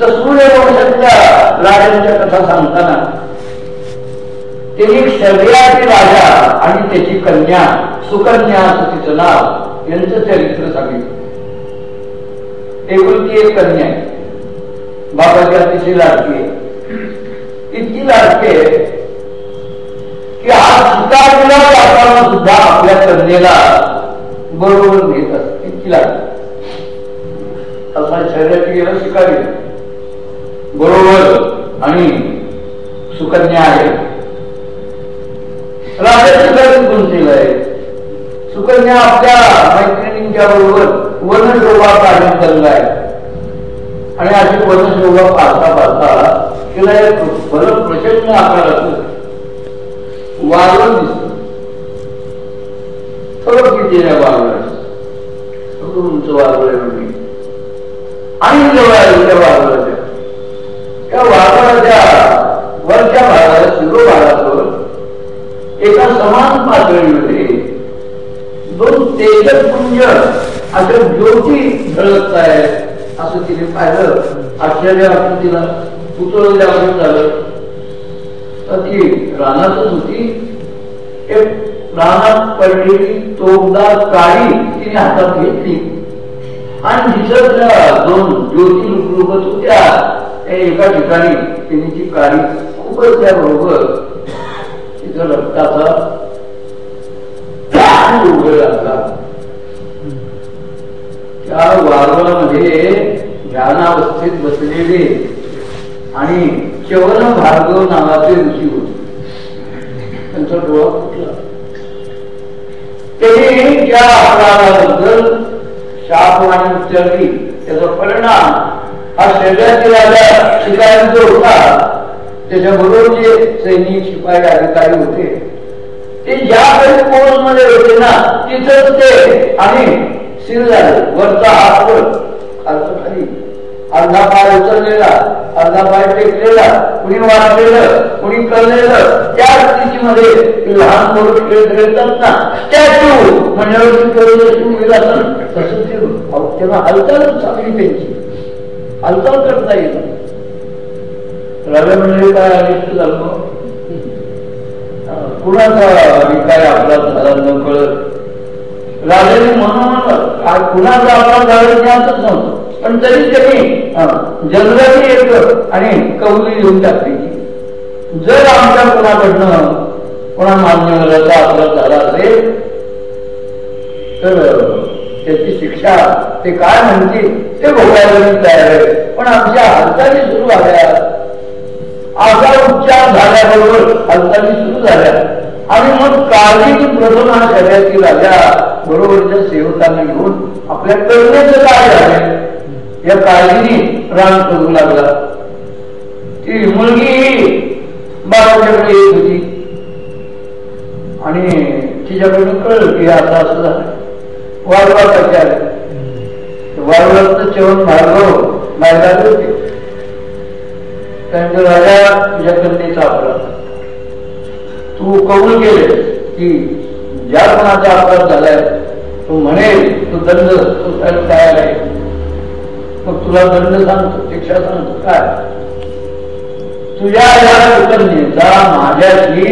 तर सूर्यवंशातल्या राजांच्या कथा सांगताना ते एक शरीराची राजा आणि त्याची कन्या सुकन्या असं तिचं नाव यांचं चरित्र सांगितलं. एकुलती एक कन्या बाबाची अतिशय लाडकी आहे. इतकी लाडकी आहे की आज शिकारीला जाताना सुद्धा आपल्या कन्येला बरोबर घेत असत इतकी लाडकी असा शरीराची गेला शिकारी बरोबर आणि सुकन्या आहे राजा शिकारी आहे सुकन्या आपल्या मैत्रिणींच्या बरोबर वनशोभा काढण्यात चालला आहे आणि अशी वनशोभा पाहता पाहता तिला एक भर प्रचंड आकाराचं वारवण दिसत. थोडं किती वारवळ उंच वाळवळ आणि जवळ त्या वारवळाच्या त्या वारवळाच्या वरच्या भागात शिरो भागावर एका समान पातळीमध्ये दोन तेजपुंज अशा ज्योती झळकत आहे असं तिने पाहिलं. आश्चर्य असं तिला. पुतळल्यावर झालं. तर ती रानातच होती. एक रानात पडलेली तोगदार काळी तिने हातात घेतली. आणि तिच्या दोन ज्योती लुकलुकत होत्या. त्या एका ठिकाणी तिने ती काळी खूपच त्याबरोबर तिथं रक्ताचा लागला त्या वारवामध्ये ध्यानावस्थेत बसलेले आणि चवन भार्गव नावाचे ऋषी होते. त्यांचा डोळा फुटला. त्यांनी त्या अपराधाबद्दल शापवाणी उच्चारली. त्याचा परिणाम हा शरीरातील राजा होता. त्याच्याबरोबर जे सैनिक शिपाई अधिकारी होते. ते ज्या काही पोस्टमध्ये होते ना तिथंच ते आणि सील झाले. वरचा हात वर खाली. अर्धा पाय उचललेला अर्धा पाय टेकलेला कुणी वाचलेलं कुणी कळलेलं. त्या स्थितीमध्ये लहान मुलं खेळ खेळतात ना स्टॅच्यू म्हणजे तसं ते तेव्हा हालचालच चांगली त्यांची. हालचाल करता रवे म्हणजे काय झालं कुणाचा आपला झाला न कळत राजाने म्हणून कुणाचा आपला झाला ज्ञातच नव्हतं. पण तरी त्यांनी जनरली एक आणि कौली लिहून टाकली. जर आमच्या कोणाकडनं कोणा मान्यवराचा अपराध झाला असेल तर त्याची शिक्षा ते काय म्हणतील ते भोगायला तयार आहे पण आमच्या हालचाली सुरू झाल्या. असा उच्चार झाल्याबरोबर हालचाली सुरू झाल्या. आणि मग काळजी प्रथम हा शरीरातील राजा बरोबरच्या सेवकांना घेऊन आपल्या करुणेचं काय झालं या काळजीने रान करू लागला. ती मुलगी बाबाच्याकडे येत होती. आणि तिच्याकडून कळलं की आता असं झालं. वारवा कशा वारवाचं जेवण भार्गव मार्गात होते. सांगितलं राजा तुझ्या कन्येचा अपराध तू कबूल केले की ज्या कोणाचा अपराध झालाय तो म्हणेल तो दंड तो तयार आहे? मग तुला दंड सांगतो शिक्षा सांगतो काय? तुझ्या या कन्येचा माझ्याशी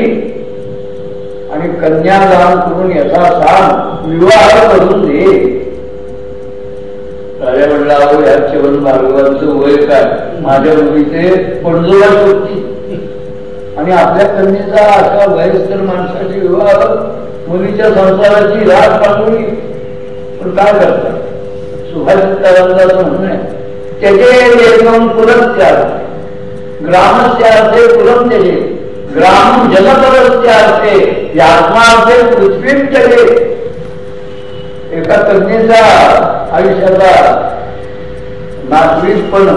आणि कन्यादान करून याचा सांग विवाह करून दे. राजा म्हणला अहो या चवन भागवांचं वय काय? माझ्या मुलीचे पणजोळा होती आणि आपल्या कन्येचा अशा वयस्कर माणसाची विवाह मुलीच्या संसाराची राग पाठवली. पण काय करतात सुभाषितारांचं म्हणणं आहे त्याचे एकदम कुलत्यार ग्रामस्यार्थे पुरम त्याचे ग्राम जनपदस्यार्थे यात्मा असेल पृथ्वीत त्याचे एका कन्येचा आयुष्याचा नागरिकपण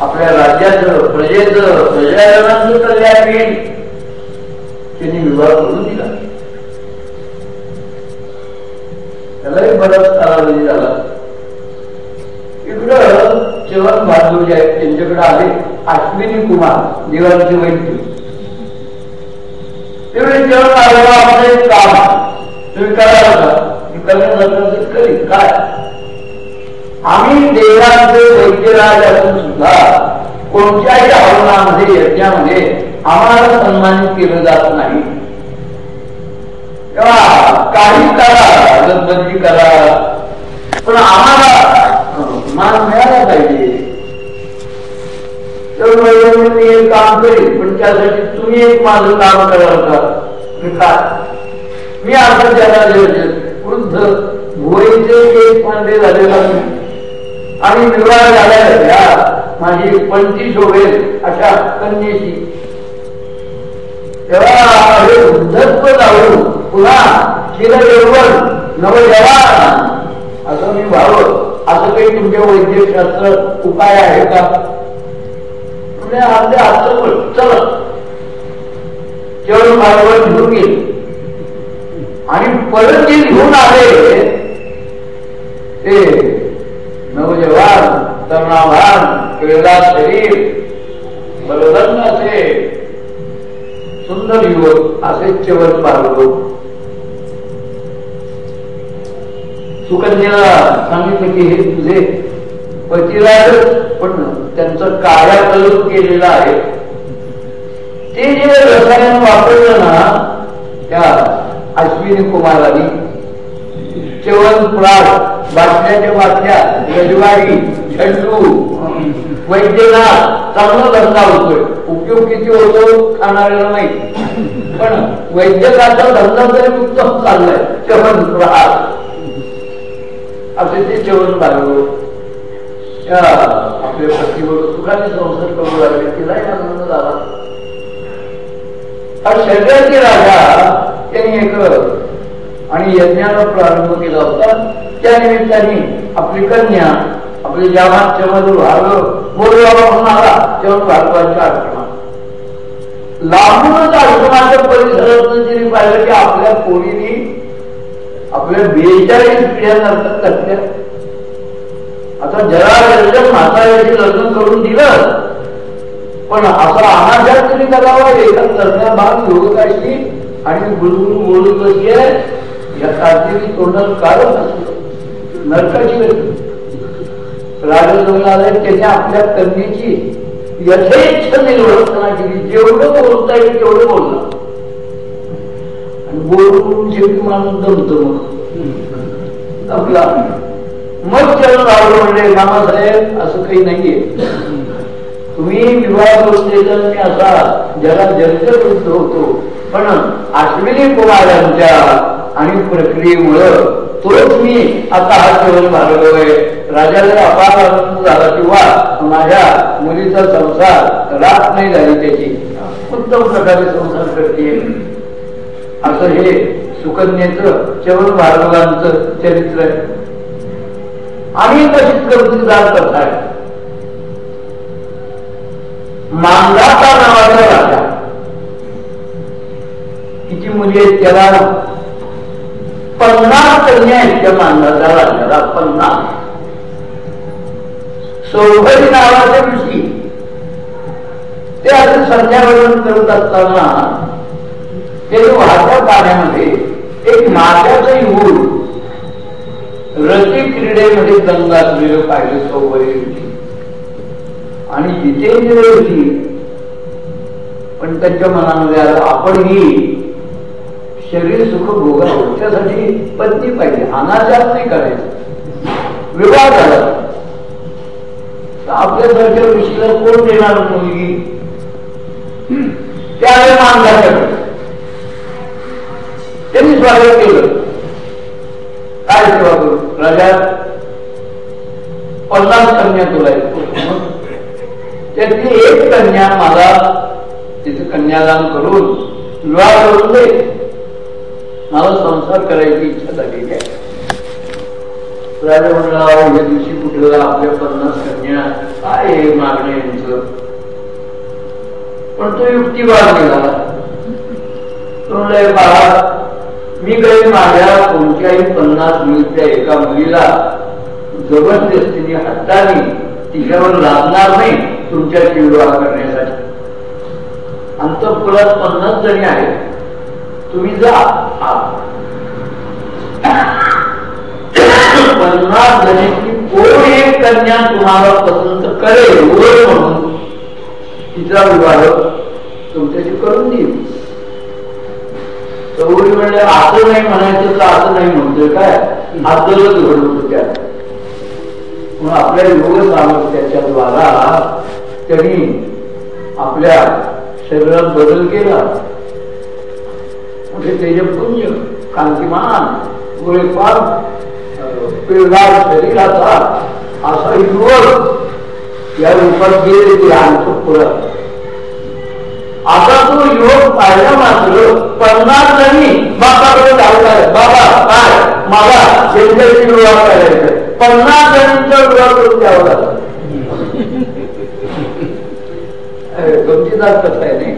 आपल्या राज्याचं प्रजेचं प्रजाजनांचं कल्याण येईल त्यांनी विवाह करून दिला. त्यालाही बराच कालावधी झाला. इकडं चवन बहादूर जे आहेत त्यांच्याकडे आले अश्विनी कुमार देवांचे वैद्य. तेवढे चव्हाण बाळगवा आपलं काम तुम्ही कराल का करण्याचं करी. काय? आम्ही देवांचे वैद्यराज असून सुद्धा कोणत्याही आव्हानामध्ये यज्ञामध्ये आम्हाला सन्मानित केलं जात नाही. तेव्हा काही करा गणपती करा. पण आम्हाला मान मिळाला पाहिजे. तर मी एक काम करेन पण त्यासाठी तुम्ही एक माझं काम कराल का? काय? मी असं त्याला वृद्ध एक पांडे झालेला आणि विवाह झाल्या माझी पंची शोभेल अशा कन्येशी. तेव्हा वृद्धत्व जाऊन पुन्हा चिरयौवन नवजवान असं मी व्हावं असं काही तुमच्या वैद्यशास्त्र उपाय आहे का? म्हणजे आपल्या हात चल. केवळ भागवत घेऊन गेले. आणि परत जे घेऊन आले. ते नवजवान तरुणावान केळदा शरीर बलदन असे सुंदर युवक असे चवन पाहलो सुकन्याला सांगितलं की हे तुझे पतिराज पण त्यांचं कायाकल्प केलेलं आहे. ते जे रसायन वापरलं ना त्या अश्विनी कुमारांनी चवन प्राण बाटल्याच्या बाटल्या रजवाडी झेंडू वैद्यनाथ चांगला धंदा होतोय. उपयोग किती होतो खाणाऱ्याला नाही. पण वैद्यकाचा धंदा तरी उत्तम चाललाय चवन प्रहार असे ते चवन लागलो त्या आपल्या पतीवर सुखाने संसार करू लागले. तिलाही आनंद झाला. हा शरीराची राजा त्यांनी एक आणि यज्ञाला प्रारंभ केला होता. त्या निमित्ताने आपली कन्या आपली जामात चमन भाग मोरगावा म्हणून आला चमन भागवांच्या आश्रमात. लांबूनच आश्रमाच्या परिसरात तिने पाहिलं की आपल्या पोरीने आपल्या बेचाळीस पिढ्या नरतात घातल्या आता जरा म्हाताऱ्याचे लग्न करून दिलं. पण असा अनाजात तरी करावा एका करण्या भाग योगकाशी आणि गुलगुल बोलून कशी आहे या कार्तिकी तोंडात कारण असलं नरकाची राजा आलाय त्याने आपल्या कन्येची यथेच्छ निर्वर्तना केली. जेवढं बोलता येईल तेवढं बोलला. आणि बोलून शेवटी माणूस दमतो मग. आपला. मग त्याला राहुल म्हणले मामासाहेब असं काही नाहीये. तुम्ही विवाह करून देता मी असा ज्याला जलचर होतो पण अश्विनी कुमारांच्या आणि प्रक्रियेमुळं तोच मी आता हा जेवण भागलोय. राजाला अपार आनंद झाला किंवा माझ्या मुलीचा संसार रात नाही झाली त्याची उत्तम प्रकारे संसार करते. असं हे सुकन्याचं चवन भार्गवांचं चरित्र आहे. आणि कशीच कर्तृदार कथा आहे मांगाचा नावाचा राजा. किती मुली आहेत त्याला पन्नास कन्या आहेत त्या मांगाचा राजाला पन्नास. सौभरी नावाच्या ऋषी ते असं संध्यावरण करत असताना ते वाहत्या पाण्यामध्ये एक माशाचं युग रती क्रीडेमध्ये दंग असलेलं पाहिलं होती आणि जितेंद्र होती पण त्यांच्या मनामध्ये आलं आपण ही शरीर सुख भोगावं त्यासाठी पत्नी पाहिजे अनाचार नाही करायचं. विवाह झाला. तर आपल्यासारख्या ऋषीला कोण देणार मुलगी? त्यावेळी मानला त्यांनी स्वागत केलं. काय सेवा करू राजा पन्नास कन्या तुला त्यातली एक कन्या मला तिथे कन्यादान करून विवाह करून दे. मला संसार करायची इच्छा झाली काय राजा म्हणला या दिवशी कुठे आपल्या पन्नास कन्या काय मागणे यांचं? पण तो युक्तिवाद निघाला तो म्हणलं बाळा मी काही माझ्या कोणत्याही पन्नास मुलीच्या एका मुलीला जबरदस्तीने हट्टाने तिच्यावर लादणार नाही तुमच्याशी विवाह करण्यासाठी. अंतपुरात पन्नास जणी आहेत. तुम्ही जा. पन्नास जणीची कोण एक कन्या तुम्हाला पसंत करेल म्हणून तिचा विवाह तुमच्याशी करून देईल. चौरी म्हणजे असं नाही म्हणायचं तर असं नाही म्हणतोय काय? आदलच घडवतो त्यात म्हणून आपल्या योग सामर्थ्याच्या द्वारा त्यांनी आपल्या शरीरात बदल केला. म्हणजे तेजपुंज कांतिमान मुळे फार पिळदार शरीराचा असा युवक या रूपात गेले ते आणतो आता तो योग पाहिला मात्र पन्नास जणी बाबाकडे जाऊ बाबा काय? मला त्यांच्याशी विवाह करायचं पन्नास जणींचा विवाह करून द्यावा लागला. गमतीदार कथा आहे नाही?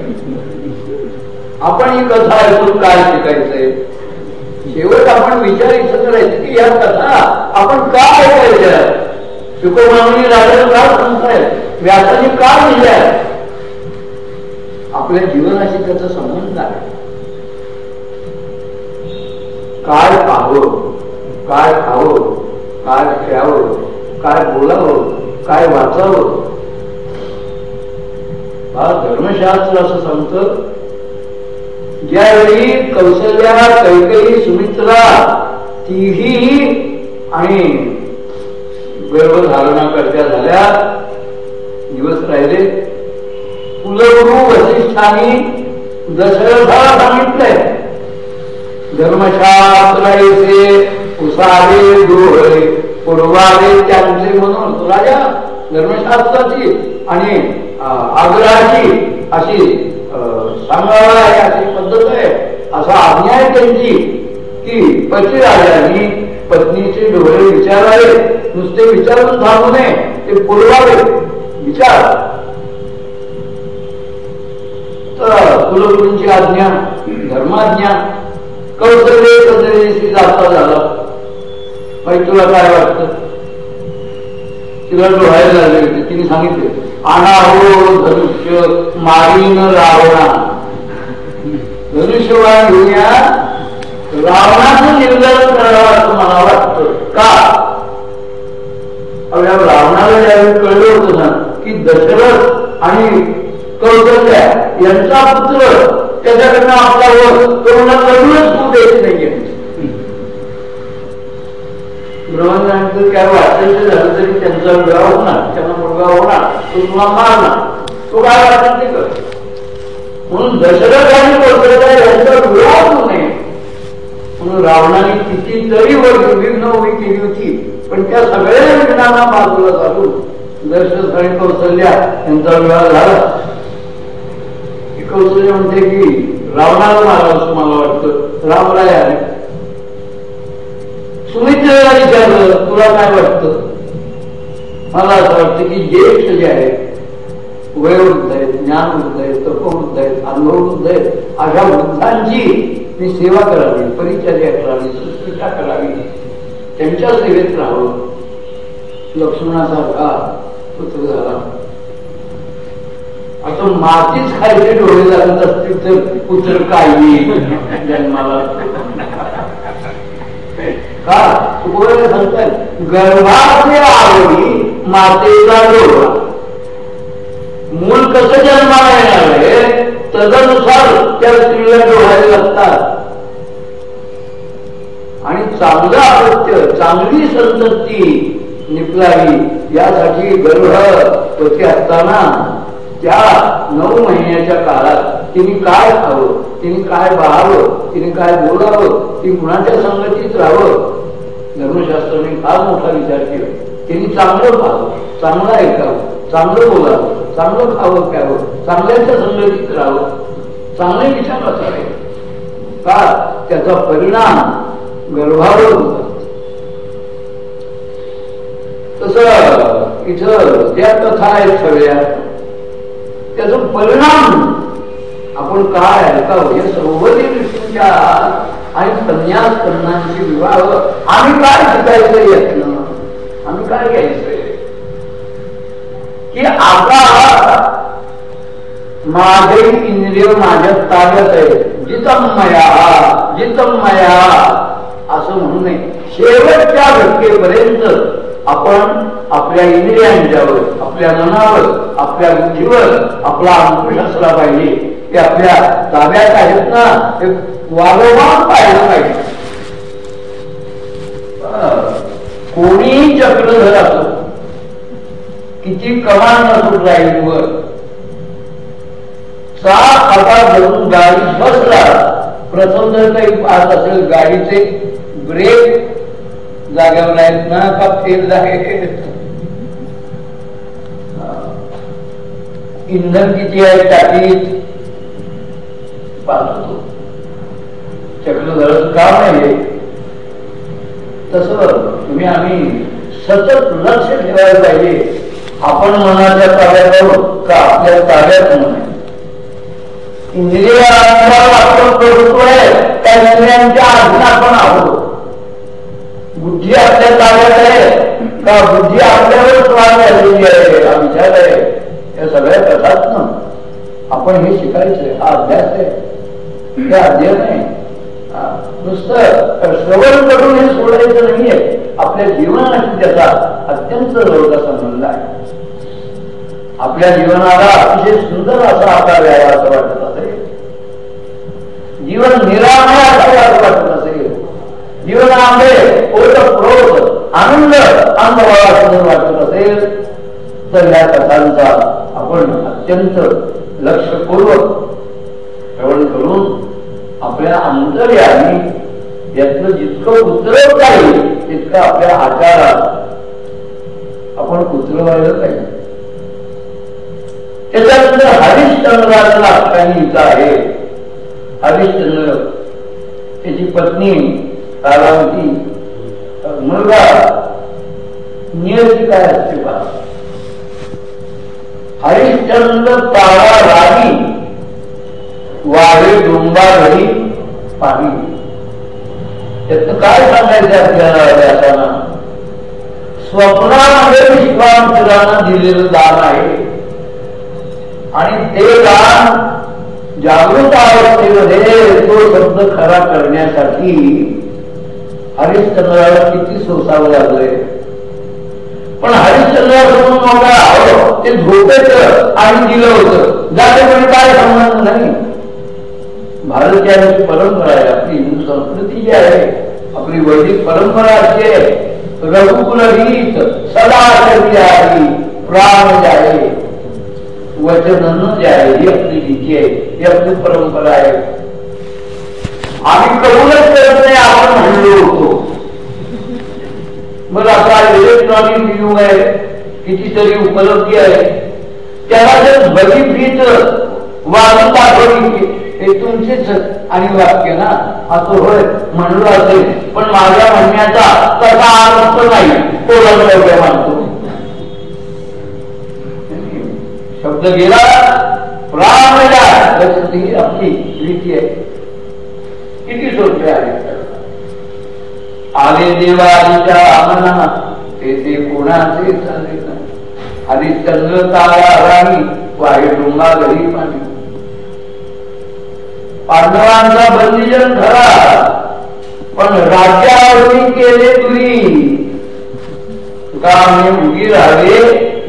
आपण ही कथा ऐकून काय शिकायचंय? शेवट आपण विचार इथं करायचं की या कथा आपण का ऐकायच्या? शुकमानी राजा का सांगताय व्यासाने का लिहिल्या? आपल्या जीवनाशी त्याचा संबंध आहे. काय पाहावं काय खावं काय खेळावं काय बोलावं काय वाचावं? हा धर्मशास्त्र असं सांगत ज्यावेळी कौशल्या कैकई सुमित्रा तिही आणि गर्भधारणा करत्या झाल्या दिवस राहिले कुलगुरु वसिष्ठांनी दशरथाला सांगितलंय धर्मशास्त्राचे उसारे गृह पुरवारे त्यांचे म्हणून राजा धर्मशास्त्राची आणि आग्रहाची अशी सांगावा आहे अशी पद्धत आहे. असा अन्याय त्यांची की पती राजांनी पत्नीचे डोळे विचारावे नुसते विचारून थांबू नये ते पुरवावे. विचार. कुलगुरूंची आज्ञा धर्माज्ञा कौशल्य कौशल्याशी जाता झाला. बाई तुला काय वाटत? तिला डोळायला लागले होते तिने सांगितले आणा धनुष्य मारीन रावणा. धनुष्यवान घेऊया रावणाचं निर्धारण करावं असं मला वाटतं. का? रावणाला ज्यावेळी कळलं होतं ना की दशरथ आणि कौशल्या यांचा पुत्र त्याच्याकडनं आपला कोणाला लढूनच तू द्यायची नाहीये. काय वाचायचं झालं तरी त्यांचा विवाह होणार त्यांना मुलगा होणार तो तुला मारणार. तो काय ते कर म्हणून दशरथ आणि कौशल्या यांचा विवाह होऊ नये. म्हणून रावणाने कितीतरी विघ्न उभी केली होती पण त्या सगळ्या विघ्नांना बाजूला चालू. दशरथ आणि कौशल्या यांचा विवाह झाला. कौशल्य म्हणते की रावणाला मारा असं मला वाटतं. रामराय आहे. सुमित्रेला विचारलं तुला काय वाटतं? मला असं वाटतं की ज्येष्ठ जे आहेत वयोवृद्ध आहेत ज्ञानवृद्ध आहेत तपवृद्ध आहेत अनुभववृद्ध आहेत अशा वृद्धांची मी सेवा करावी परिचर्या करावी सुस्थिता करावी. त्यांच्या सेवेत राहावं. लक्ष्मणासारखा पुत्र झाला. असं मातीच खायचे डोळे लागत असतील तर पुत्र काय जन्माला. का? तुकोबाला सांगतात गर्भाचे आवडी मातेचा डोळा. मूल कसं जन्माला येणार आहे? तदनुसार त्या स्त्रीला डोळ्याला लागतात. आणि चांगलं आरोग्य चांगली संतती निपलावी यासाठी गर्भ पती असताना त्या नऊ महिन्याच्या काळात तिने काय खावं तिने काय पाहावं तिने काय बोलावं ती कुणाच्या संगतीत राहावं? धर्मशास्त्राने फार मोठा विचार केला. तिने चांगलं पाहावं चांगलं ऐकावं चांगलं बोलावं चांगलं खावं प्यावं चांगल्याच्या संगतीत राहावं. चांगले विचार असावे का? त्याचा परिणाम गर्भावर होता. तस इथं त्या कथा आहेत सगळ्या. त्याचा परिणाम आपण काय ऐकावं या सर्वती ऋषींच्या आणि संन्यास करण्याचे विवाह. आम्ही काय शिकायचं यातनं आम्ही काय घ्यायचंय की आता माझे इंद्रिय माझ्या ताब्यात आहे जितमया जितमया असं म्हणू नये. शेवटच्या घटकेपर्यंत आपण आपल्या इंद्रियांच्यावर आपल्या मनावर आपल्या बुद्धीवर आपला अंकुश असला पाहिजे. ते आपल्या ताब्यात आहेत ना ते वारंवार पाहायला पाहिजे. कोणीही चक्रधर असो किती कमान नसून राहील वर. सात हजार धरून गाडी बसला प्रथम जर काही पाहत असेल गाडीचे ब्रेक जागेवर आहेत ना का जागे इंधन किती आहे टाकीत पाहतो. चक्रधर काम आहे तस तुम्ही आम्ही सतत लक्ष ठेवायला पाहिजे. आपण मनाच्या ताब्यात आहोत का आपल्या ताब्यात म्हणून इंद्रिया आपण करतोय त्या इंद्रियांच्या आधी आपण आहोत. बुद्धी आपल्या ताब्यात आहे. का बुद्धी आपल्यावर स्वार झालेली आहे? हा विचार आहे या सगळ्या कथात ना आपण हे शिकायचं हा अभ्यास आहे. हे अध्ययन आहे. नुसतं श्रवण करून हे सोडायचं नाहीये. आपल्या जीवनाशी त्याचा अत्यंत जवळचा संबंध आहे. आपल्या जीवनाला अतिशय सुंदर असा आकार द्यावा असं वाटत असेल. जीवन निरामय असं वाटत जीवनामध्ये ओतप्रोत आनंद अंगवाळा वाटत असेल तर या कथांचा आपण अत्यंत लक्षपूर्वक श्रवण करून आपल्या अंतर्याने यातलं जितकं उतरवता येईल तितकं आपल्या आचारात आपण उतरवायला पाहिजे त्याच्यानंतर हरिश्चंद्राचं काही इथं आहे हरिश्चंद्र त्याची पत्नी कालावधी मुलगा नियती काय असते पहा हरिश्चंद्र तारा राणी वाढे डोंबा घरी पाणी त्याचं काय सांगायचं आपल्याला व्यासाना स्वप्नामध्ये विश्वामित्रांना दिलेलं दान आहे. आणि ते दान जागृत अवस्थेमध्ये तो शब्द खरा करण्यासाठी हरिश्चंद्राला किती सोसावं लागलंय? पण हरिश्चंद्रासमोर मोठा ते आणि दिलं होतं. जातेपणे म्हणजे काय संबंध नाही? भारतीयांची परंपरा आहे आपली हिंदू संस्कृती जी आहे आपली वैदिक परंपरा अशी आहे रघुकुल रीत सदा आहे प्राण जाय वचन ही आपली रीती आहे ही आपली परंपरा आहे. आम्ही कबूलच करत नाही आपण म्हणलो होतो. मग आता इलेक्ट्रॉनिक युग आहे कितीतरी उपलब्धी आहे. त्याला जर बघितलीच वाचून दाखवली हे तुमचेच आणि वाक्य ना असं होय म्हणलो असेल पण माझ्या म्हणण्याचा तसा अर्थ नाही. कोणाला मानतो? शब्द गेला प्राण आपली रीती आहे. किती सोपे आहे. आले देवाच्या आमना तेथे ते कोणाचे चालले हरिश्चंद्र तारा राणी वाई डोंगा घरी पाणी पांडवांचा बंदिजन खरा पण राज्यावरती केले तुम्ही का आम्ही उगी राहावे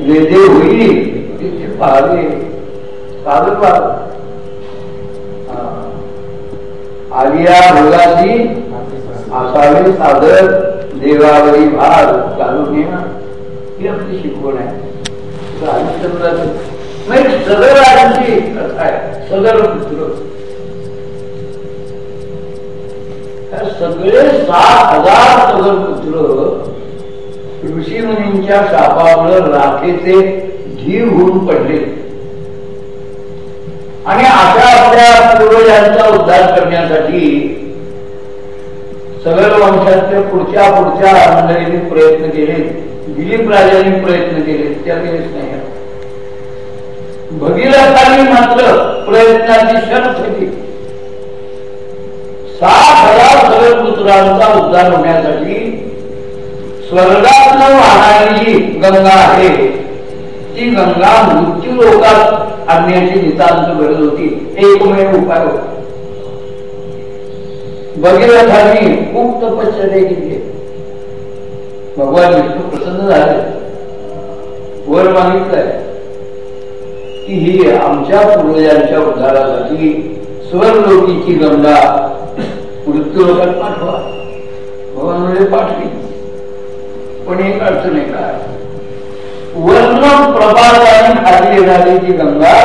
जे होईल तिथे पाहावे. पाहत पाहत आलिया भोगाची असावे सादर देवावरी भार चालू घेणं ही आपली शिकवण आहे. हरिश्चंद्राची सदर राजांची सदर पुत्र सगळे सात हजार सदर पुत्र ऋषी शापामुळे राखेचे धीर होऊन पडले. आणि अशा आपल्या पूर्वजांचा उद्धार करण्यासाठी सगळ वंशातल्या पुढच्या पुढच्या मंडळींनी प्रयत्न केले दिलीप राजांनी प्रयत्न केले त्या केलेच नाही. भगीरथांनी मात्र प्रयत्नाची शर्त केली सात हजार सगळ पुत्रांचा उद्धार होण्यासाठी स्वर्गात वाहणारी गंगा आहे. ती गंगा मृत्यू लोकात आणण्याची नितांत गरज होती. एकमेव उपाय होता. भगीरथांनी खूप तपश्चर्या केली भगवान विष्णू प्रसन्न झाले. वर मागितलंय की ही आमच्या पूर्वजांच्या उद्धारासाठी स्वरलोकीची गंगा मृत्यू लोकात पाठवा. भगवान म्हणजे पाठवी. पण एक अडचण आहे काय? वर्ण प्रभावाने खाली येणारी ती गंगा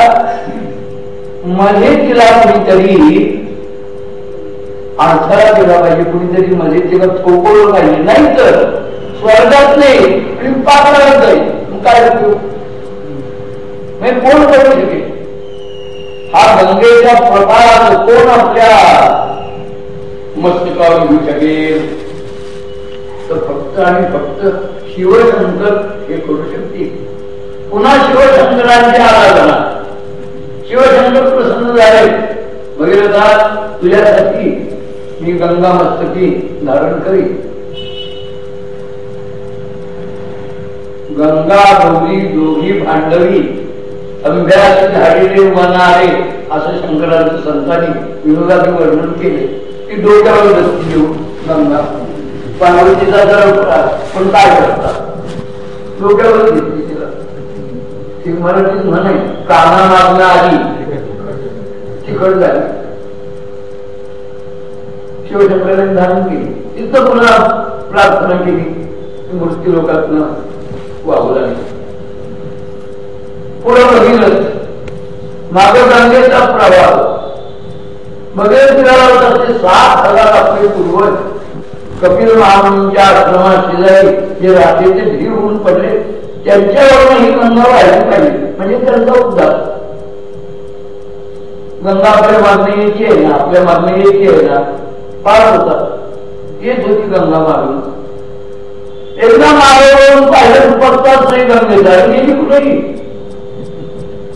मध्ये तिला कुणीतरी अडथळा दिला पाहिजे कुणीतरी म्हणजे मध्ये तिला थोपवलं पाहिजे. नाही तर स्वर्गात नाही आणि पात्रात जाईल. काय कोण करू शकेल हा गंगेच्या प्रकारात कोण आपल्या मस्तकावर घेऊ शकेल? तर फक्त आणि फक्त शिवशंकर हे करू शकतील. पुन्हा शिवशंकरांची आराधना. शिवशंकर प्रसन्न झाले. भगीरथा तुझ्यासाठी मी गंगा मस्तकी धारण करी गंगा दोघी दोघी भांडवी अंब्यास झाडीने वनारे असं शंकरांचं संतांनी विनोदाचे वर्णन केले. की डोक्यावर दस्ती देऊ गंगा पार्वतीचा जर पण काय करतात डोक्यावर घेतली तिला. ती मराठीत म्हणे काना मागणं आली तिकड झाली. शिवशंकराने धारण केली. तिथं पुन्हा प्रार्थना केली. मूर्ती लोकातनं वाहू लागली. पुढे बघितलं. मागे गंगेचा प्रभाव बघेल फिरायला सात हजार आपले पूर्वज. कपिल महामुनीच्या आश्रमात शेजारी जे रात्रीचे भीड होऊन पडले. त्यांच्यावरून ही गंगा व्हायला पाहिजे म्हणजे त्यांचा उद्धार. गंगा आपल्या मागणी यायची आहे ना आपल्या मागणी यायची आहे ना पार होतात येत होती गंगा मागून एकदा मागे पाहिलं पत्ताच नाही गंगेचा गेली कुठेही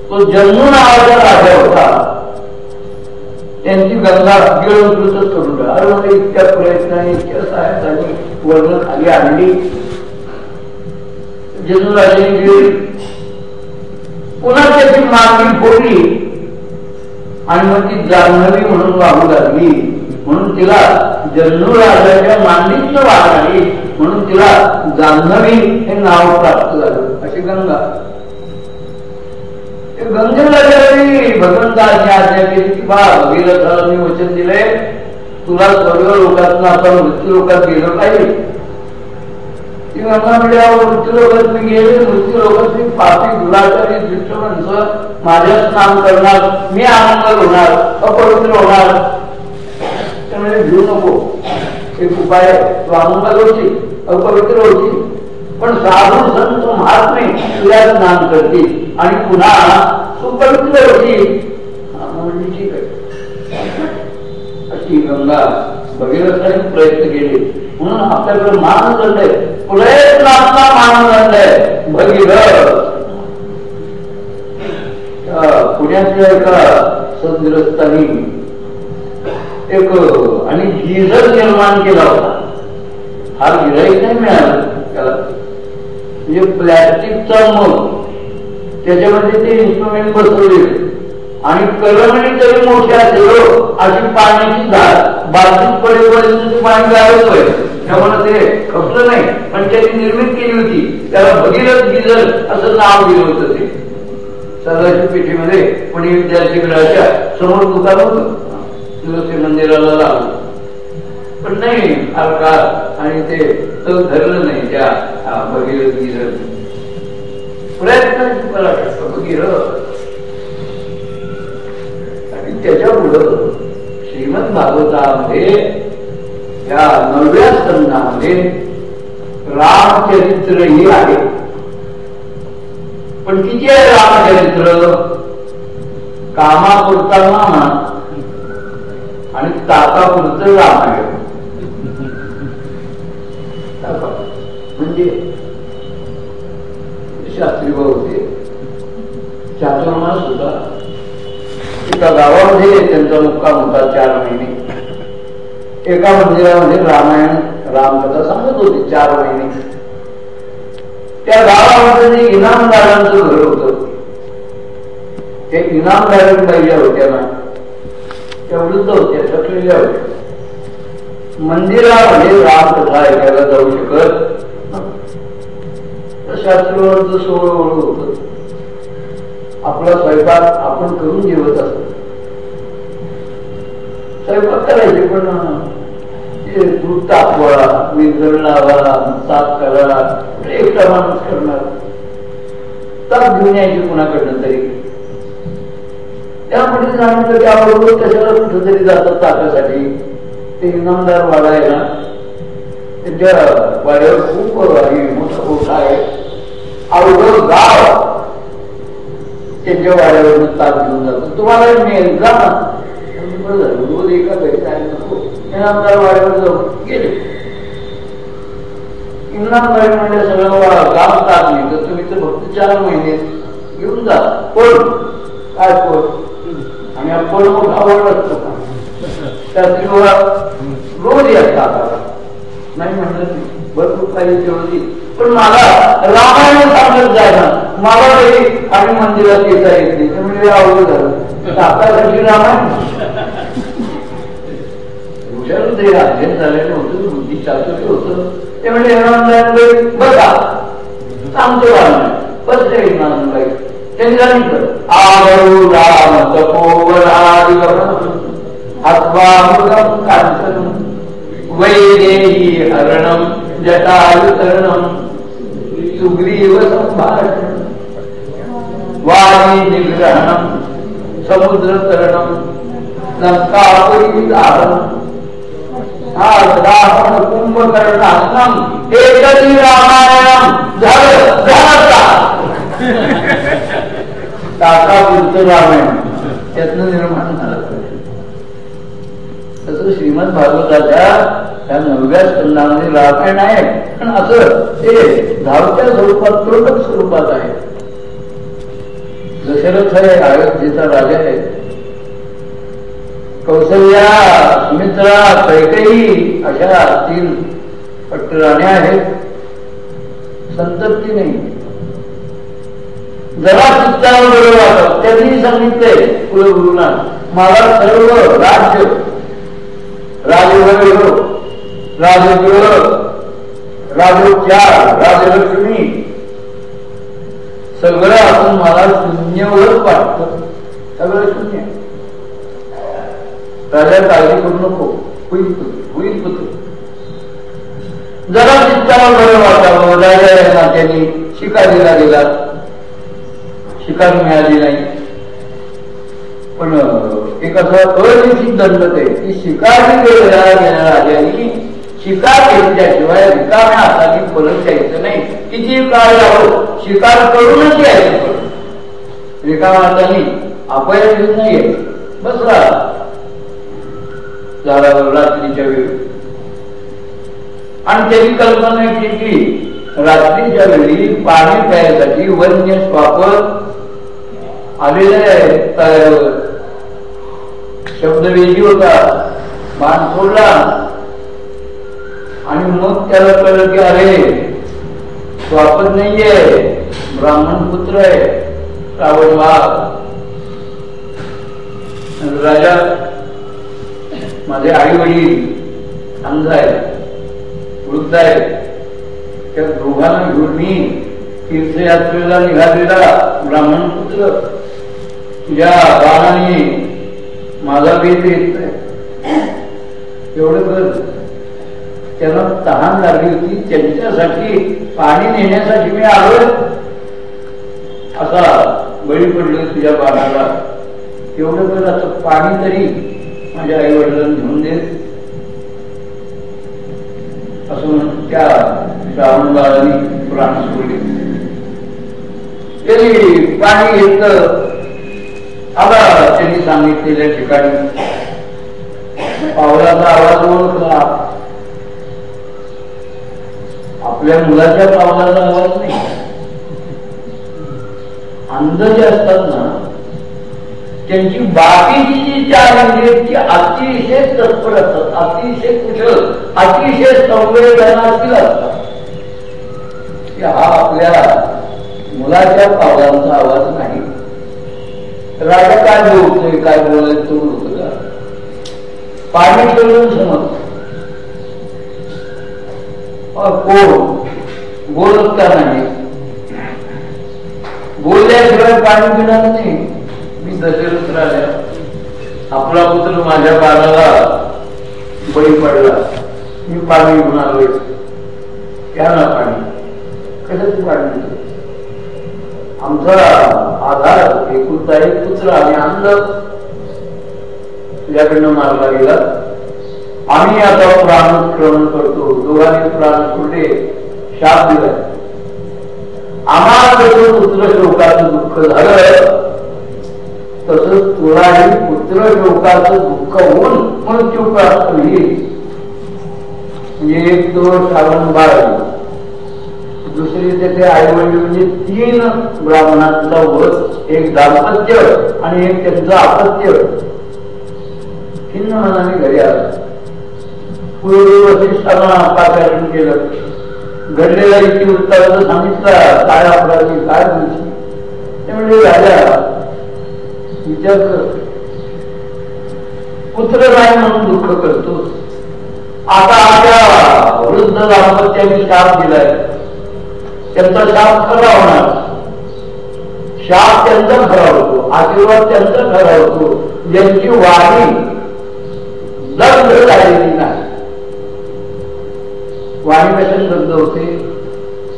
तो जन्म नावाचा राजा होता त्यांची गंगा गिळून करून अरे म्हणजे इतक्या प्रयत्नाने इतक्या साहेबांनी वर्ण खाली आणली जनुराजांनी गिळली पुन्हा त्याची मागणी फोडली आणि मग ती जान्हवी म्हणून वाहू लागली म्हणून तिला जन्नू राजाच्या मांडीत वाढली म्हणून तिला जान्हवी हे नाव प्राप्त झालं. अशी गंगा. गंगेला ज्यावेळी आज्ञा केली की बा भगीरथाला मी वचन दिले तुला स्वर्ग लोकात आपण मृत्यू लोकात गेलं पाहिजे. ती गंगा म्हणजे मृत्यू लोकात मी गेले मृत्यू लोकात मी पापी दुराचारी दुष्ट माणसं माझ्या स्नान करणार मी आनंद होणार अपवित्र होणार. त्यामुळे घेऊ नको. एक उपाय तो आनंदात होती अपवित्र होती पण साधू संत महात्मे तुला स्नान करतील. आणि पुन्हा सुपवित्र होती म्हणजे ठीक आहे. अशी गंगा भगीरथाने प्रयत्न केले. म्हणून आपल्याकडे मानदंड आहे. प्रयत्नातला मानदंड आहे. भगीरथ. पुण्यातल्या एका सदग्रस्तांनी एक आणि गिझर निर्माण केला होता. हा गिराईक नाही मिळाला. त्याला म्हणजे प्लॅस्टिकचा मग त्याच्यामध्ये ते इन्स्ट्रुमेंट बसवले. आणि कलमणी तरी मोठ्या असेल हो. अशी पाण्याची झाड बाजूक पडेपर्यंत पाणी गाळत होय. त्यामुळे ते खपलं नाही पण त्यांनी निर्मित केली होती. त्याला भगीरथ गिझर असं नाव दिलं होतं ते. सदाशिव पेठीमध्ये पुणे विद्यार्थीगृहाच्या समोर दुकान होतं. तुळशी मंदिराला लावलं. पण नाही फार काळ आणि ते तो धरलं नाही त्या भगीरथ गिरथ प्रयत्न मला भगीरथ. आणि त्याच्या पुढं श्रीमद भागवतामध्ये या नवव्या स्तंभामध्ये रामचरित्र ही आहे. पण किती आहे रामचरित्र? कामापुरता मामा आणि ताकापुरतं रामायण म्हणजे शास्त्री भाऊ होते. चातुर्मास होता एका गावामध्ये त्यांचा मुक्काम होता चार महिने. एका मंदिरामध्ये रामायण रामकथा सांगत होती चार महिने. त्या गावामध्ये इनामदारांचं घर होत ते इनामदार पाहिजे होत्या ना. त्या वृद्ध होत्या थकलेल्या होत्या मंदिरामध्ये रामकथा ऐकायला जाऊ शकत? शास्त्रीवरचं सोहळ होत. आपला स्वयंपाक आपण करून जेवत असतो. स्वयंपाक करायचे पण दूध तापवा विंजळ लावा साफ करा एकटा माणूस करणार. ताप घेऊन यायचे कुणाकडनं तरी. त्यामध्ये जाणवलं की आपण कशाला कुठं तरी जातात ताकासाठी ते इनामदार वाडा आहे ना त्यांच्या वाड्यावर खूप मोठा मोठा आहे. अवघड गाव. त्यांच्या वाड्यावर ताक घेऊन जातो. तुम्हाला मिळेल जा रोज एका घरी नको. इनामदार वाड्यावर जाऊन गेले. इनामदारी म्हणजे सगळं गाव ताक नाही तर तुम्ही तर फक्त चार महिने घेऊन जा. पण काय पण. आणि आपण मग आवडत त्या रोज येतात नाही म्हणलं भरपूर काही पण मला रामायण सांगत जायला मला तरी आणि मंदिरात येता येत नाही. आवड म्हणजे झालं. आपल्यासाठी रामायण. हुशार ते अध्ययन झालेलं होतं बुद्धी चातुर्य होतं. ते म्हणजे बघा सांगतो रामायण. बसले त्यांनी सांगितलं आवरू राम तपोवरादिवरम अथवा कांचन वैदेही हरणम जटायुतरणम सुग्रीव संभाषण वाणी निग्रहणम समुद्र तरणम लंकापुरी झालं झालं टाका रामायण त्यातनं निर्माण झालं तसं श्रीमद भागवताच्या त्या नवव्या स्कंदामध्ये रामायण आहे. पण असं ते धावत्या स्वरूपात त्रोटक स्वरूपात आहे. दशरथ आहे अयोध्येचा राजा आहे. कौशल्या सुमित्रा कैकई अशा तीन पट्टराण्या आहेत. संतप्ती नाही. जरा चित्तावर बरोबर त्यांनी सांगितले कुलगुरूंना मला सर्व राज्य राजवैभव राजगृह राजोपचार राजलक्ष्मी सगळं असून मला शून्यवरच वाटत. सगळं शून्य. राजा काळजी करू नको. होईल होईल जरा चित्तावर बरं वाटावं राजा या नात्याने शिकारीला गेला शिकार मिळाली नाही. पण एक असं अनिश्चित दंड ते की शिकार राजांनी शिकार घेतल्याशिवाय रिकाम्या हाताने परत यायचं नाही. किती काळ यावं? शिकार करूनच यायचं रिकाम्या हाताने अपय नाही बसला रात्रीच्या वेळी. आणि त्याची कल्पना केली की रात्रीच्या वेळी पाणी प्यायसाठी वन्य स्वापर आलेले आहे शब्द वेजी होता मान सोडला. आणि मग त्याला कळलं की अरे स्वापत नाहीये ब्राह्मण पुत्र आहे रावण वाघ राजा माझे आई वडील अंध आहेत वृद्ध आहेत. त्या दोघांना घेऊन मी तीर्थयात्रेला निघालेला ब्राह्मण पुत्र. तुझ्या बाणाने माझा बेत येत नाही एवढं कर त्यांना तहान लागली होती. त्यांच्यासाठी पाणी नेण्यासाठी मी आलो. असा बळी पडलो तुझ्या बाणाला एवढं कर आता पाणी तरी माझ्या आई वडिलांना घेऊन दे. असं म्हणून त्या श्रावण बाळाने प्राण सोडले. तरी पाणी घेतलं. आता त्यांनी सांगितलेल्या ठिकाणी पावलाचा आवाज ओळखला आपल्या मुलाच्या पावलाचा आवाज नाही. अंध जे असतात ना त्यांची बाकीची जी चार इंद्रियची अतिशय तत्पर असतात. अतिशय कुशल अतिशय संवेदनाशील असतात. की हा आपल्या मुलाच्या पावलांचा आवाज नाही. राजा काय बोलतोय काय बोलायचं तो होत का पाणी ठेवून समज कोण? बोलत का नाही बोलल्याशिवाय पाणी पिणार नाही मी दशरथ राजा आपला पुत्र माझ्या बाळाला बळी पडला. मी पाणी घेऊन आलोय त्या ना पाणी. कशाच पाणी? आमचा आधार एकुलता एक पुत्र आणि अन्न तुझ्याकडनं मारला गेला. आम्ही आता प्राणक्रमण करतो. दोघांनी प्राण सोडले शाप दिला आम्हाला जसं पुत्र शोकाचं दुःख झालं तसंच तुलाही पुत्र शोकाचं दुःख होऊन मृत्यू प्राप्त होईल. म्हणजे एक दोन श्रावण बाळ दुसरी तेथे आई वडील म्हणजे तीन ब्राह्मणांचा वध एक दाम्पत्य आणि एक त्यांचं अपत्य. खिन्न मनाने घरी आला. पूर्वी पाचारण केलं. घडलेला इतकी उत्तराचं सांगितलं काय अपराधी काय म्हणशी ते म्हणजे राजा. विचार कर पुत्र नाही म्हणून दुःख करतो. आता आपल्या वृद्ध दाम्पत्याने शाप दिलाय. त्यांचा शाप खरा होणार शाप त्यांचा खरा होतो आशीर्वाद त्यांचा खरा होतो ज्यांची वाणी दंड झालेली नाही. वाणी कशाने दंड होते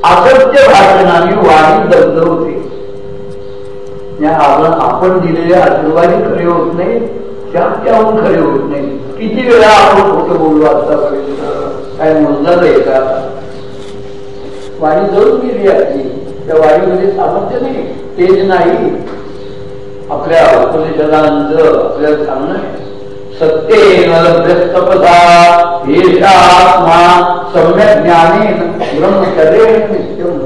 असत्य भाषणाने वाणी दंड होते आपण दिलेले आशीर्वाद खरे होत नाही शाप त्याहून खरे होत नाही. किती वेळा आपण खोटं बोललो आतापर्यंत काय मोजला आहे का वाणी जळून गेली आपली. त्या वाणीमध्ये सामर्थ्य नाही तेज नाही. आपल्या उपनिषदांच आपल्याला सांगणं सत्येन लभ्यस्तपदा एषा आत्मा सम्यक ज्ञानेन ब्रह्मचर्येण नित्यम।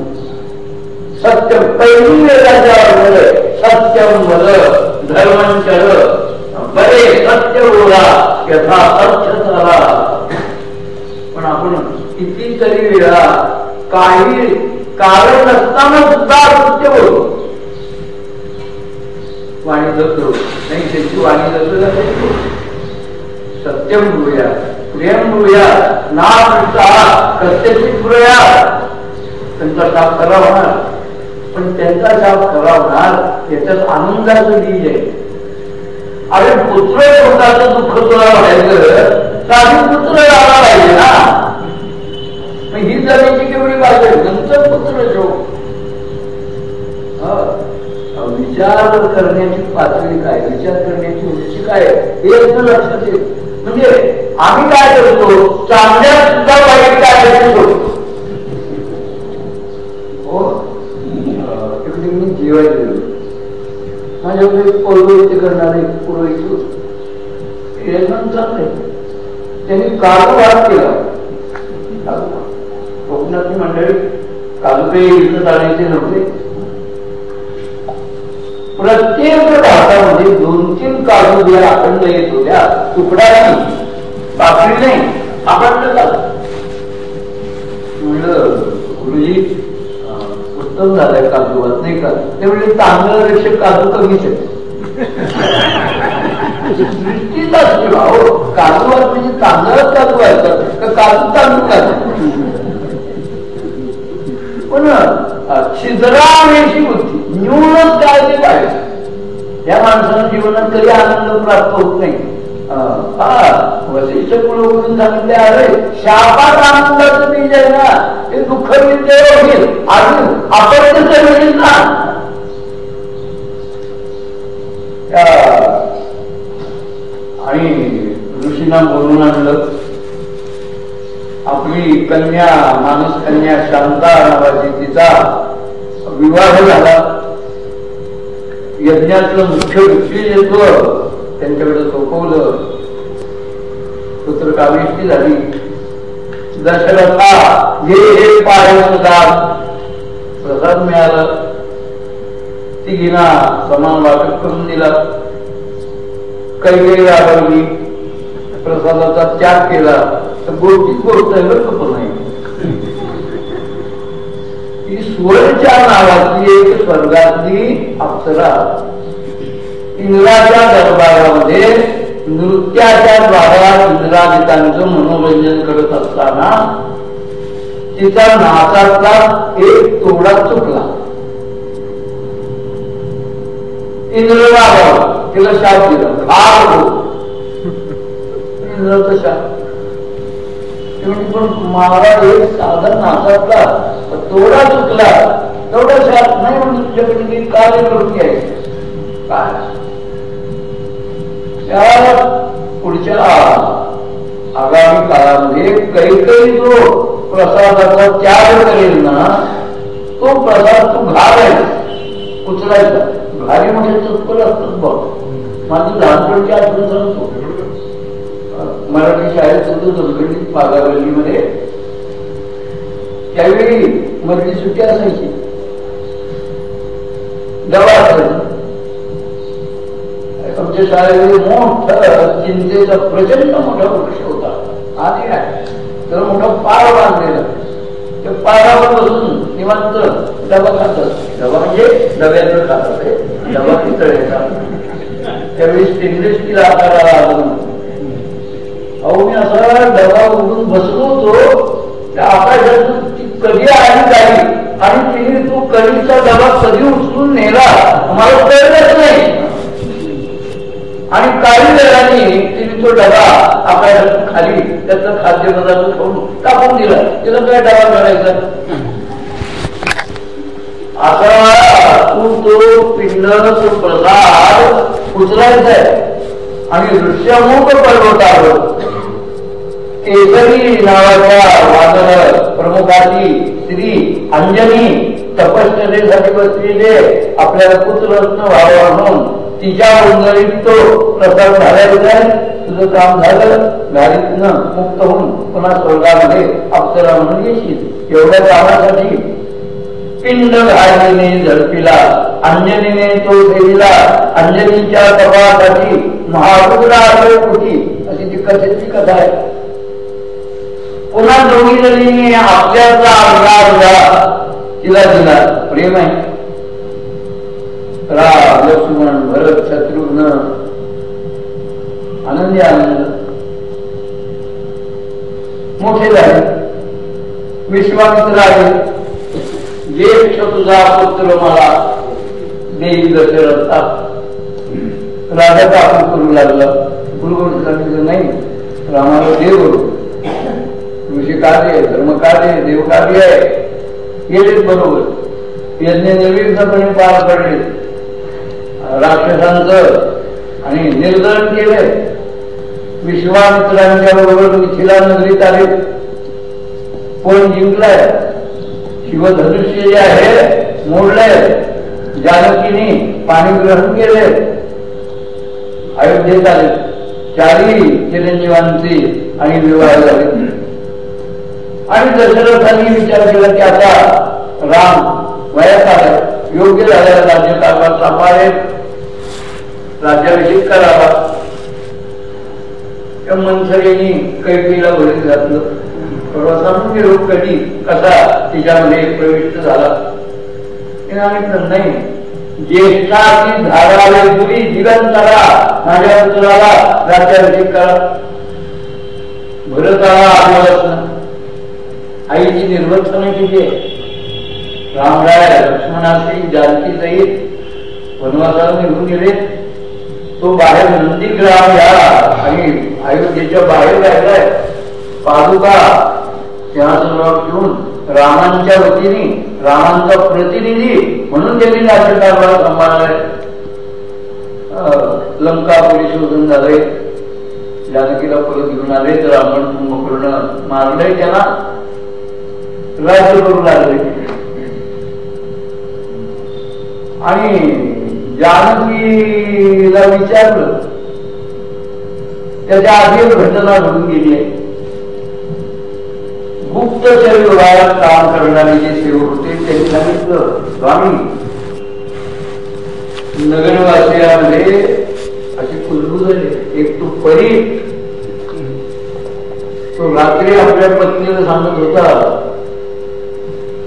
सत्य पहिली वेदाच्या सत्यम वद धर्मचर बरे सत्य बोला यथा सत्य पण आपण कितीतरी वेळा काही कारण नसताना सुद्धा सत्य बोलतो. वाणी नाही त्याची वाणी सत्यम ना म्हणता त्यांचा शाप खरा होणार. पण त्यांचा शाप खरा होणार याच्यात आनंदाचं बीज आहे. अरे पुत्र शोकाचं दुःख तुला व्हायचं तर पुत्र आला पाहिजे ना. ही जमीनची केवढी बाजू आहे? नंतर पुत्र शोक विचार करण्याची पातळी काय? विचार करण्याची उंची काय हे लक्षात येईल. म्हणजे आम्ही काय करतो? चांगल्या सुद्धा वाईट काय करतो? हो? मी जेवायला गेलो माझ्याकडे पुरोहित करणारे पुरोहित एकदम चांगले त्यांनी काळोबाद केला. कोकणातली मंडळी कालुपे विकत आणायचे नव्हते प्रत्येक भागामध्ये दोन तीन काजू जर अखंड येत. होत्या तुकडा नाही पाकळी नाही अखंड म्हणलं गुरुजी उत्तम झालाय काजूवात नाही का? ते म्हणजे तांदळापेक्षा काजू कमीच आहे. दृष्टीच असते भाऊ. काजू काजूवात म्हणजे तांदळात काजू व्हायचं का काजू तांदूळ काजू. पण छिद्रामेशी बुद्धी निवडच काय ते पाहिजे. या माणसानं जीवनात कधी आनंद प्राप्त होत नाही. वशिष्ठ कुलगुरून सांगितले अरे शापात आनंदाचं बीज आहे ना ते दुःख विद्या होईल. अजून आपण मिळेल ना. आणि ऋषीना बोलून आणलं आपली कन्या मानस कन्या शांता नावाची तिचा विवाह झाला. यज्ञातलं मुख्य व्यक्ती येतो त्यांच्याकडे सोपवलं. पुत्र कामेष्टी झाली. दशरथा हे हे पारायण प्रसाद मिळाला. तिघीना समान वाटप करून दिला. काही आवडली प्रसादाचा त्याग केला. तर गोष्टी गोष्ट आहे नाही. ही नावाची एक स्वर्गातली अप्सरा. इंद्राच्या दरबारामध्ये नृत्याच्या द्वारा इंद्रादितांचं मनोरंजन करत असताना तिचा नाचातला एक तोडा चुकला. इंद्रला तिला शाप दिला. फार इंद्राचा शाप पण महाराज एक साधन नाचातला तेवढा चुकला तेवढा शाप नाही म्हणून तुझ्याकडे मी कार्य करून घ्यायचं? काय? पुढच्या आगामी काळामध्ये काही काही जो प्रसादाचा त्याग करेल ना तो प्रसाद तू घालायचा. उचलायचा. घारी म्हणजे चुकल असतात बघ. माझी लहानपणची आठवण सांगतो. मराठी शाळेत होतो दुर्घटित पागावलीमध्ये त्यावेळी मधली सुट्टी असायची. दवा असायची. आमच्या शाळेमध्ये मोठं चिंतेचा प्रचंड मोठा वृक्ष होता. आधी नाही. तर मोठा पार बांधलेला. त्या पारावर बसून निवांत डबा खात डबा म्हणजे डब्याचं खात असे डबा पितळेचा. त्यावेळी स्टेनलेस स्टील आकाराला अहो मी असा डबा उघडून बसलो होतो त्या आकाशातून कधी आली काही आणि तिने तो कधीचा डबा कधी उचलून नेला मला कळलंच नाही. आणि काही वेळाने तिने तो डबा आकाशातून खाली त्याचं खाद्यपदार्थ खाऊन टाकून दिला. तिला काय डबा करायचा? आता तू तो पिंड तो प्रसाद उचलायचा आहे. आणि दृश्यमुख आहोत केसरी नावाच्या वादळ प्रमुखाची स्त्री अंजनी तपश्चरेसाठी बसलेले आपल्याला पुत्ररत्न व्हावा म्हणून तिच्या उंदरीत तो प्रसाद झाल्याबद्दल तुझं काम झालं. गाडीतनं मुक्त होऊन पुन्हा स्वर्गामध्ये अप्सरा म्हणून येशील. एवढ्या कामासाठी पिंड घालीने झडपिला अंजनीने तो देवीला अंजनीच्या तपासाठी महारुद्रा कुठी? अशी ती कथेची कथा आहे. पुन्हा दोन्ही जणींनी आपल्याचा अंगार तिला दिला प्रेम आहे. राम लक्ष्मण भरत शत्रुघ्न आनंदी आनंद. मोठे झाले. विश्वामित्र आहे ज्येष्ठ तुझा पुत्र मला देवी दशरथचा राजा आपण करू लागला. गुरुगुरु सांगितलं नाही रामाला देव ऋषी कार्य धर्म कार्य देव कार्य आहे. गेलेच बरोबर. यज्ञ निर्विघ्नपणे पार पडले. राक्षसांचं आणि निर्दळ केले विश्वामित्रांच्या बरोबर मिथिला नगरीत आले. पण जिंकलाय? शिवधनुष्य जे आहे मोडले. जानकीने पाणी ग्रहण केले. अयोध्येत आले. चारी चिरंजीवांचे आणि विवाह झाले. आणि दशरथांनी विचार केला की आता राम वयात आला. योग्य झालेला राज्यकारभार सांभाळेल राज्याभिषेक करावा. त्या मनसरेने कैपीला भरीत घातलं. परवा सांगून कधी कसा तिच्यामध्ये प्रविष्ट झाला? नाही ज्येष्ठाची जीवन करा माझ्या पुत्राला राज्याभिषेक करा. भरताला आदिवासन आईची निर्वर्तन केली रामराय लक्ष्मणाची जानकी सहित वनवासाला निघून गेले. तो बाहेर नंदीग्राम या आणि अयोध्येच्या बाहेर राहिलाय. पादुका सिंहासनावर घेऊन रामांच्या वतीने रामांचा प्रतिनिधी म्हणून त्यांनी नाट्यकारला सांभाळलाय लंकापुरी शोधून झाले. जानकीला परत घेऊन आले. तर रावण कुंभकर्ण मारलंय त्यांना राज्य करू लागले. आणि जानकीला विचारलं. त्याच्या आधी घटना घडून गेली आहे. गुप्तचर विभागात काम करणारे जे सेवक होते त्यांनी सांगितलं. स्वामी नगरवासियामध्ये अशी कुलबू झाली. एक तू परी तो रात्री आपल्या पत्नीला सांगत होता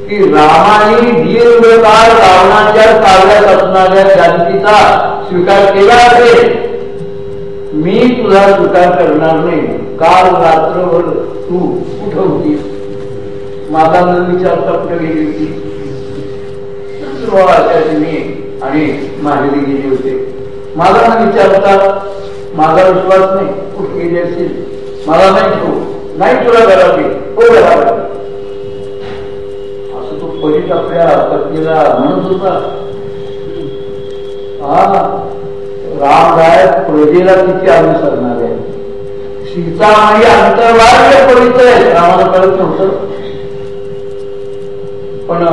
की रामाने दीर्घकाळ रावणाच्या ताब्यात असणाऱ्या जानकीचा स्वीकार केला असेल. मी तुझा स्वीकार करणार नाही. काल रात्रभर तू कुठं होतीस? माझा न विचारता कुठे गेली होती? मी आणि माहेरी गेली होते. माझा न विचारता माझा विश्वास नाही कुठे गेली असेल? मला नाही तू नाही तुला घरात हो घरात असं तो परीत आपल्या पत्नीला म्हणत होता. हा रामराय प्रजेला किती अनुसरणार आहे सीता आणि अंतर्वार्य परीत आहे. रामाला कळत नव्हतं. पण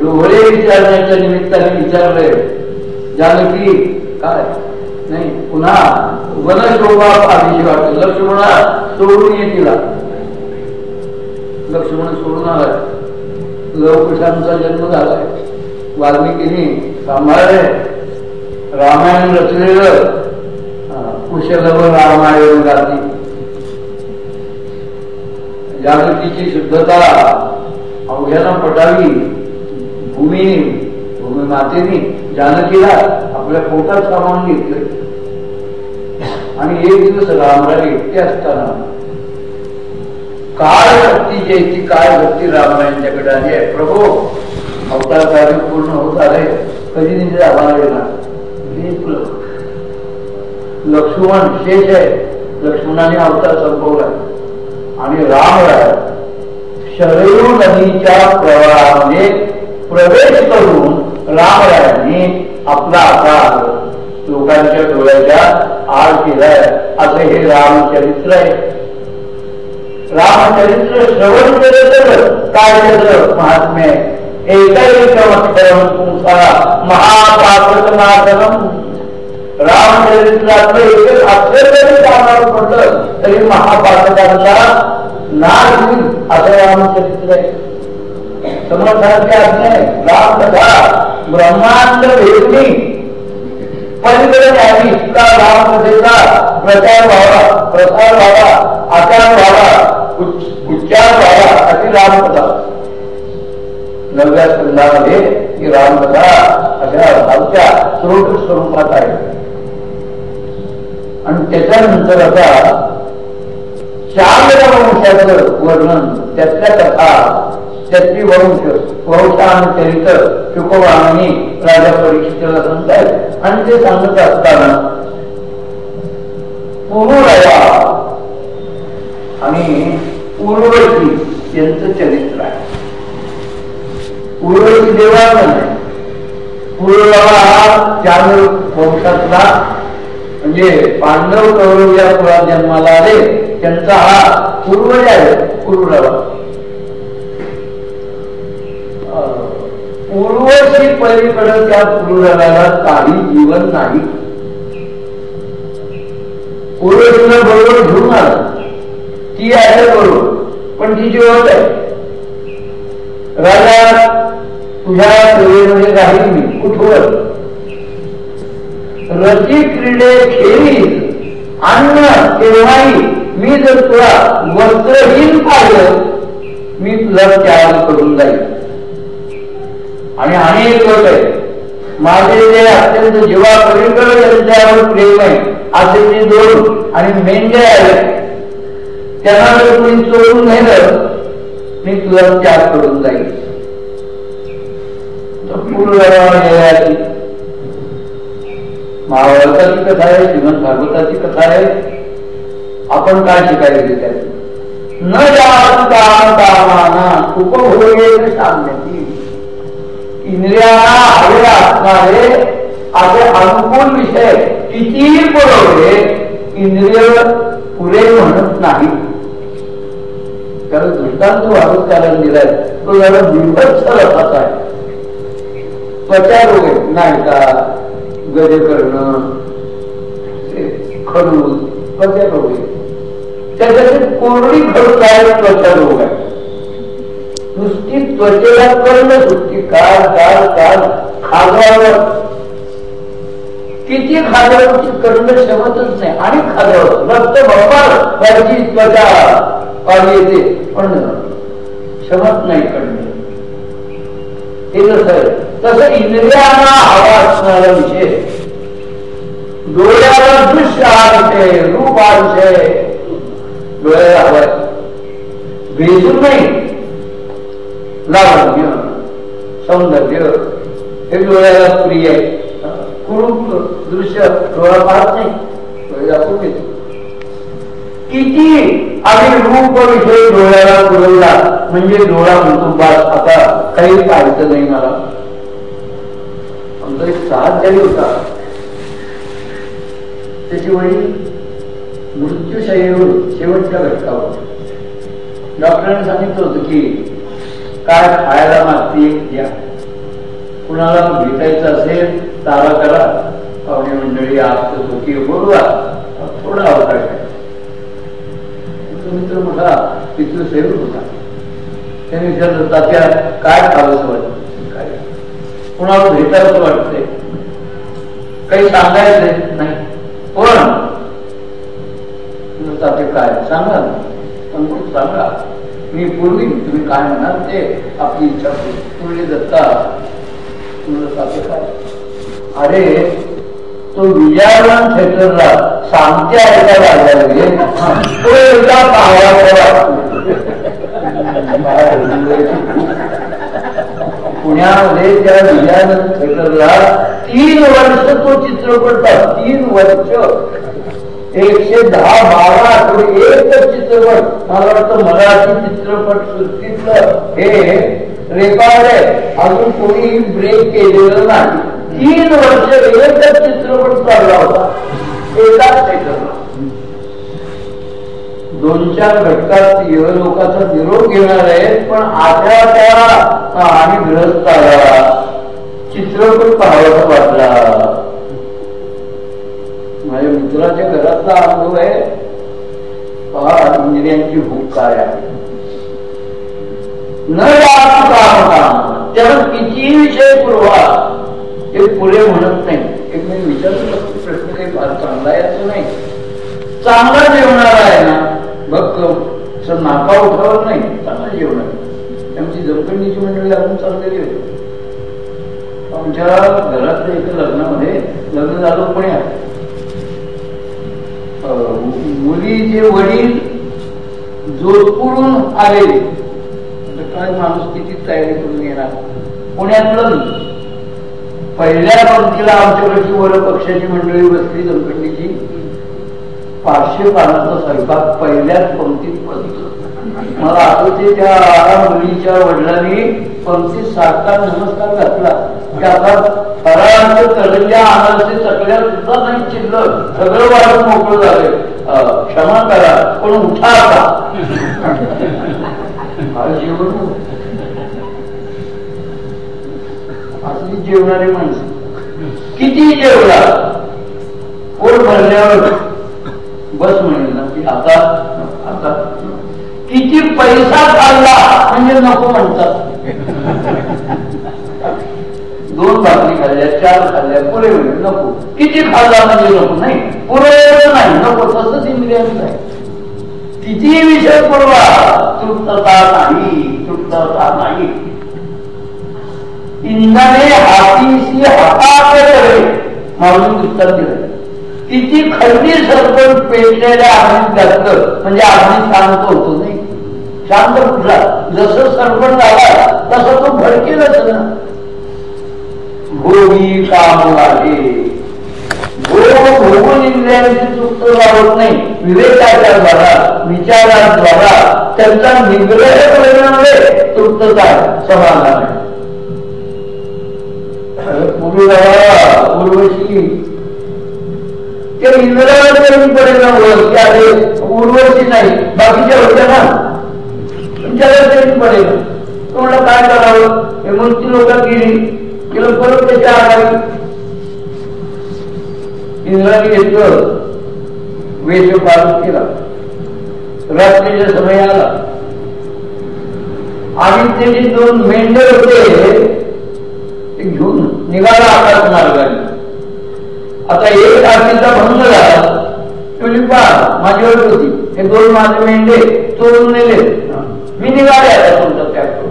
डोळे विचारण्याच्या निमित्ताने विचारलंय. की काय? नाही पुन्हा वनशोभा आधीची वाटत. लक्ष्मणा सोडून ये तिला. लक्ष्मण सोडून आलाय. लवकुशांचा जन्म झालाय. वाल्मिकीने सांभाळले रामायण रचलेलं कुशलव रामायण गाती जागृतीची शुद्धता अवघ्याला पटावी भूमीने भूमी मातेने जानकीला आपल्या पोटात सामावून घेतलं. आणि एक दिवस रामराय एकटे असताना काय भक्ती जी काय भक्ती रामरायांच्याकडे आली आहे. प्रभू अवतार कार्य पूर्ण होत आले. कधी तिथे आम्हाला येणार लक्ष्मण शेष आहे. लक्ष्मणाने अवतार संपवला. आणि रामराय शरयू नदीच्या प्रवाहामध्ये प्रवेश करून रामरायांनी आपला आकार लोकांच्या डोळ्याच्या आड केलाय असे हे रामचरित्र आहे. रामचरित्र श्रवण केलं तर काय केलं महात्म्य एकैकमक्षरम तुमचा महापापनाशनम रामचरित्रातलं एकच अक्षर जरी कामावर पडलं तरी महापातकांचा नाश होईल असं रामचरित्र आहे. समर्थांची ब्रह्मांड भेटणी इतका प्रचार व्हावा प्रसार व्हावा आचार व्हावा उच्चार व्हावा अशी रामकथा नवव्या स्कंदामध्ये ही रामकथा अशा स्रोत स्वरूपात आहे. आणि त्याच्यानंतर आता चार वंशाचं वर्णन त्यातल्या कथा त्यातली वंश वंशान चरित्र शुकवाणी राजा परीक्षेला सांगतायत आणि ते सांगत असताना पुरुराया आणि उर्वशी यांचं चरित्र आहे. उर्वशी देवाचं नाही. पुरुरावा चांद वंशातला म्हणजे पांडव कौरव या कुळात जन्माला आले त्यांचा हा पूर्वज आहे कुरुरावा पूर्वशी पलीकडे त्या कुरुडव्याला काही जीवन नाही. पूर्वशीला बरोबर घेऊन आला. ती आहे बरोबर पण ती जीवत आहे. राजा तुझ्या सेवेमध्ये राहील मी. कुठवर रची क्रीडे खेळी अन्न तेव्हाही मी जर तुला वस्त्रहीन पाहिलं मी तुला त्याग करून जाईल आणि अनेक एक लोक माझे जे अत्यंत जीवा पलीकडे त्यांच्यावर प्रेम आहे असे ते दोन आणि मेंढे आले त्यांना जर कोणी चोरून नेलं मी तुला त्याग करून जाईल पूर्ण महाभारताची कथा आहे जीवन भागवताची कथा आहे. आपण काय शिकायचे त्यात न जात सामन्याची इंद्रियांना हवे असणारे असे अनुकूल विषय कितीही पुरवले इंद्रिय पुरे म्हणत नाही. कारण दृष्टांत वाढत कारण दिलाय. तो जरा बिभत्स आहे. त्वचा रोग नाही का? गज करणं खडूस कसे रोग आहे त्याच्यात कोरडी खडूस आहे त्वचा रोग आहे नुसती त्वचेला कर्ण सुटती काल काल काल खाजवावर किती खाजवाची कर्ण क्षमतच नाही आणि खाजवावर रक्त भरपार त्याची त्वचा पाणी येते पण क्षमत नाही कर्ण. हे जसं तसं इंद्रियांना हवा असणारा विषय. डोळ्याला दृश्य हा विषय रूप हा विषय. डोळ्याला हवाय भेजून नाही. लावण्य सौंदर्य हे डोळ्याला प्रिय आहे. कुरूप दृश्य डोळा पाहत नाही. डोळ्याला खूप येतो किती? आधी रूप विषय डोळ्याला पुरवला. म्हणजे डोळा म्हणतो बास आता काही पाहायचं नाही मला. आमचा एक साथ जरी होता. त्याची वडील मृत्यूशयेवर शेवटच्या घटकावर. डॉक्टरांनी सांगितलं होतं की काय खायला मागते द्या. कुणाला भेटायचं असेल तारा करा. पाहुणे मंडळी आज सुखी बोलवा. थोडा अवकाश आहे. मित्र मोठा पितृ सेवक होता. त्याने विचारलं तात्या काय खावंसं वाटत काय कुणाला भेटावंसं वाटतंय? काही सांगायचं नाही. पण तात्या काय सांगा ना. सांगा. मी पूर्वी तुम्ही काय म्हणाल ते आपली इच्छा पूर्ण दत्ता तात्या काय? अरे तो विजयानंद थिएटरला सांगते ऐकायला लागला म्हणजे तो एकदा पाहावा पुण्यामध्ये त्या विजयानंद थिएटरला तीन वर्ष तो चित्रपट तीन वर्ष. एकशे दहा बारा आठवडे एकच चित्रपट. मला वाटतं मराठी चित्रपट सृष्टीतलं हे रेकॉर्ड आहे. अजून कोणी ब्रेक केलेलं नाही. तीन वर्ष एकच चित्रपट चालला होता. एकाच थिएटरला दोन चार घटकात लोकांचा निरोप घेणार आहेत पण आता त्या आणि ग्रहस्थाला चित्रपट पाहायचा वाटला. माझ्या मित्राच्या घरातला अनुभव आहे. पहा इंजिनियरची भूक काय आहे. न जाता काम त्याला किती विषय पुरवा. हे पुढे म्हणत नाही. एक मी विचारू शकतो प्रश्न काही फार चांगला आहे असं नाही. चांगला जेवणार आहे ना बघ नाका उठावर नाही चांगला आहे. आमची जमखंडीची मंडळी अजून चाललेली होती. आमच्या घरातल्या एका लग्नामध्ये लग्न झालं पुण्यात. मुलीचे वडील जोधपूरून आलेले काय माणूस किती तयारी करून येणार? पुण्यातलं पहिल्या पंक्तीला आमच्याकडची वर पक्षाची मंडळी बसली जमखंडीची पाचशे पानाचा स्वयंपाक पहिल्याच पंक्तीत बसतो मला आठवते त्या मुलीच्या वडिलांनी पंक्तीत साठता नमस्कार घातला. आता फराळांचं करंजा आणायचे चकल्या सुद्धा नाही चिल्लक सगळं वाढून मोकळं झाले क्षमा करा पण उठा आता. जेवण असली जेवणारी माणसं. किती जेवला पोट भरल्यावर बस म्हणेल ना की आता आता किती पैसा खाल्ला म्हणजे नको म्हणतात. दोन भाकरी खाल्ल्या चार खाल्ल्या पुरे म्हणजे नको. किती खाल्ला म्हणजे नको नाही. पुरे नाही नको तसंच इंद्रियांचं आहे. किती विषय पुरवा तृप्तता नाही तृप्तता नाही. इंद्राने हातीशी हाताकडे मारून उत्तर दिलं किती खंडी सरपण पेटलेल्या आम्ही घातलं म्हणजे आम्ही शांत होतो नाही. शांत कुठला? जसं सरपण झाला तसं तो भडकेलच ना. भोगी काम आहे. भोग भोगून इंद्रियांची चुक्त लावत नाही. विवेकाच्या द्वारा विचाराद्वारा त्यांचा निग्रह परिणाम तृप्तता समाधान आहे. उर्वशी. ते इंद्राला परिणाम होत अरे उर्वशी नाही. बाकीच्या होत्या ना. तुमच्याकडे तरी पडेल. तुम्हाला काय करावं? हे मूर्ती लोक गेली. तिला परत त्याच्या आधारी इंद्राने घेतलं. वेश पालन केला. रात्रीच्या समय आला आणि त्याचे दोन मेंढे होते. ते घेऊन निघाला आकाश मार्गाने. आता एक आरतीचा भंग झाला. तुम्ही तुलिपा माझ्यावर होती. हे दोन माझे मेंढे चोरून नेले. मी निघाले आता तुमचा त्याग करू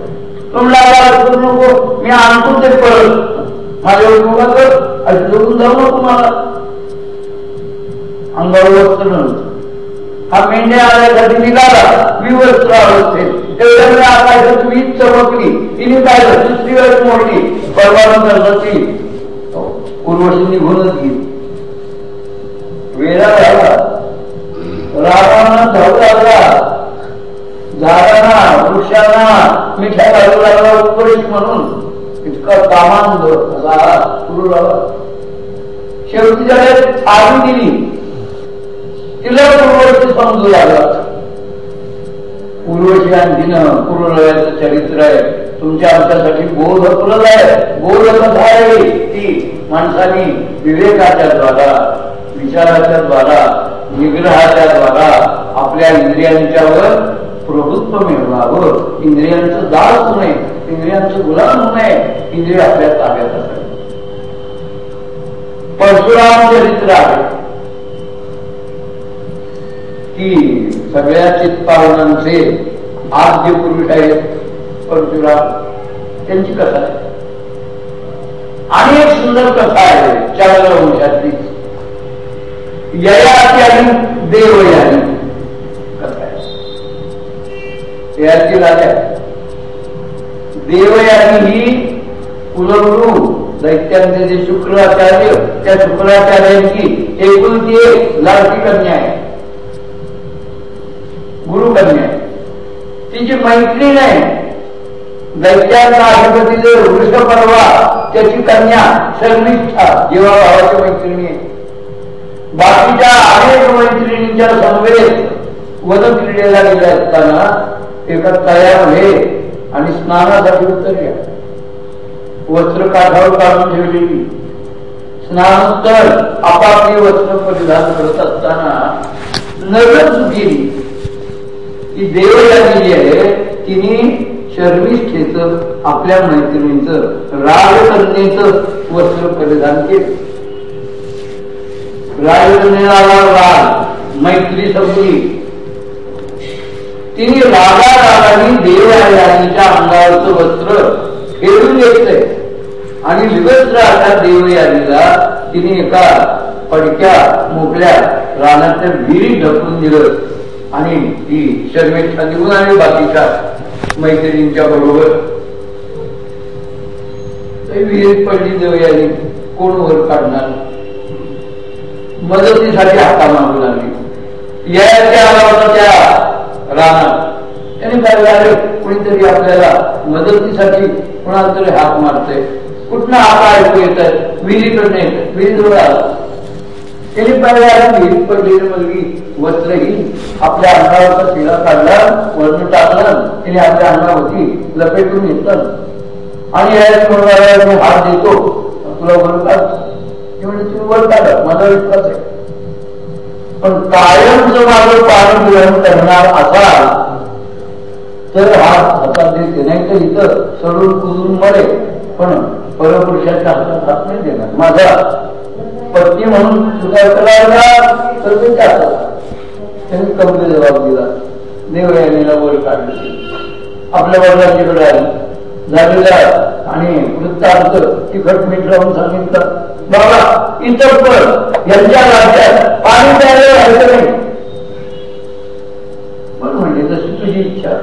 तुम्हाला करू नको. मी आणतो ते परत माझ्यावर उभा कर आणि जोडून जाऊ नको मला. अंगावर वस्त्र नव्हतं. हा मेंढ्या आल्यासाठी निघाला विवस्त्र अवस्थेत तेवढ्या आकाशात वीज चमकली तिने काय दुसरी वेळ मोडली परवानंतर ती उर्वशी निघूनच गेली वेळा झाला रामानं धावला झाडांना वृक्षांना मिठ्या घालू लागला उपरेश म्हणून. इतका कामांध सुरू झाला शेवटी त्याला आधी दिली. तिला पूर्वशी समजू लागला पूर्वशी आणखीन पूर्वलयाचं चरित्र आहे तुमच्या आमच्यासाठी बोध फुलत आहे बोध कथा आहे ती माणसाने विवेकाच्या द्वारा विचाराच्या द्वारा निग्रहाच्या द्वारा आपल्या इंद्रियांच्यावर प्रभुत्व मिळवावं इंद्रियांचं दास होऊ नये इंद्रियांचं गुलाम होऊ नये इंद्रिय आपल्या ताब्यात असावी परशुराम चरित्र आहे. की सगळ्या चित्पावनांचे आद्य पुरुष आहेत परशुराम. त्यांची कथा आहे. आणि एक सुंदर कथा आहे चार वंशातली ययाती आणि देवयानी. कथा आहे. ययाती राजा. देवयानी ही कुलगुरु दैत्यांचे जे शुक्राचार्य त्या शुक्राचार्यांची एकुलती एक लाडकी कन्या आहे. गुरुकन्या तिची मैत्रीण आहे दैत्यांचा अधिपती जे वृष परवा त्याची कन्या शर्मिष्ठा जेव्हा भावाची मैत्रिणी आहे. बाकीच्या अनेक मैत्रिणींच्या समवेत वध क्रीडेला गेले असताना एका तयामध्ये आणि स्नानासाठी उतरल्या वस्त्र काठावर काढून ठेवलेली स्नानोत्तर आपापली वस्त्र परिधान करत असताना नजर ती देव देवयानी जी आहे तिने शर्मिष्ठेच आपल्या मैत्रिणीच राजकन्येच वस्त्र परिधान केलं. राजकन्याला राग मैत्री संपली. तिने राजा देव देवयानीच्या अंगावरचं वस्त्र फेरून घेतलंय. आणि विवस्त्र देव देवयानीला तिने एका पडक्या मोकळ्या रानाच्या विहिरी ढकलून दिलं. आणि ती शर्मेच्छा देऊन आणि बाकीच्या मैत्रिणींच्या बरोबर. विहिरीत पडली देवयानी कोण वर काढणार? मदतीसाठी हाता मागू लागली. याच्या आला होता त्या रानात. त्याने काय अरे कुणीतरी आपल्याला मदतीसाठी कुणाला तरी हात मारतोय. कुठनं हात ऐकू येत आहे विहिरीकडे येत विहिरीजवळ आला. त्याने पाहिजे विहिरीत पडलेली मुलगी वस्त्रही आपल्या अंगावरचा शिरा काढला वर्ण टाकलं तिने आपल्या अंगावरती लपेटून घेतलं. आणि या मी हात देतो. तुला वर काढ म्हणजे तुम्ही वर काढा माझा विश्वास आहे. पण कायम जर माझं पाणी ग्रहण करणार असाल तर हात हातात देते नाही तर इथं सडून कुजून मरे पण परपुरुषाच्या हातात हात नाही देणार. माझा पत्नी म्हणून सुधार तर ते त्यांनी कमी जबाब दिला. देव यानेला वर काढले. आपल्या वडिलांच्याकडे आले. झालेला आणि वृत्तांत तिखट मीठ लावून सांगितलं बाबा इतर पण यांच्या राज्यात पाणी द्यायला राहायचं नाही. पण म्हणजे जशी तुझी इच्छा.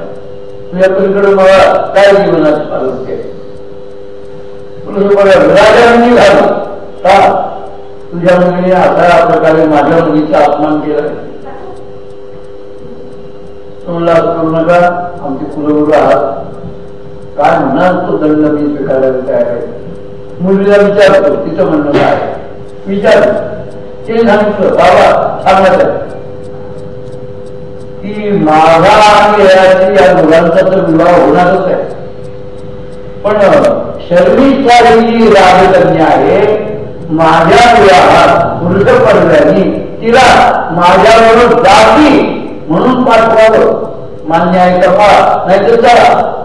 तुझ्या पलीकडे मला काय जीवनात पालन केलं राजांनी झालं का तुझ्या मुलीने अशा प्रकारे माझ्या मुलीचा अपमान केला तुम्हाला करू नका आमचे कुलगुरू आहात. काय म्हणाल तो दंड मी स्वीकारायला तयार आहे? मुलीला विचारतो तिचं म्हणणं काय विचार. ते सांगितलं बाबा सांगायचं की माझा आणि याची या मुलांचा तर विवाह होणारच आहे. पण शर्मीच्या जी राजकन्या आहे माझ्या विवाहात वृद्ध पडल्याने तिला माझ्याबरोबर जाती म्हणून पाठवावं मान्य आहे का नाही तर चला.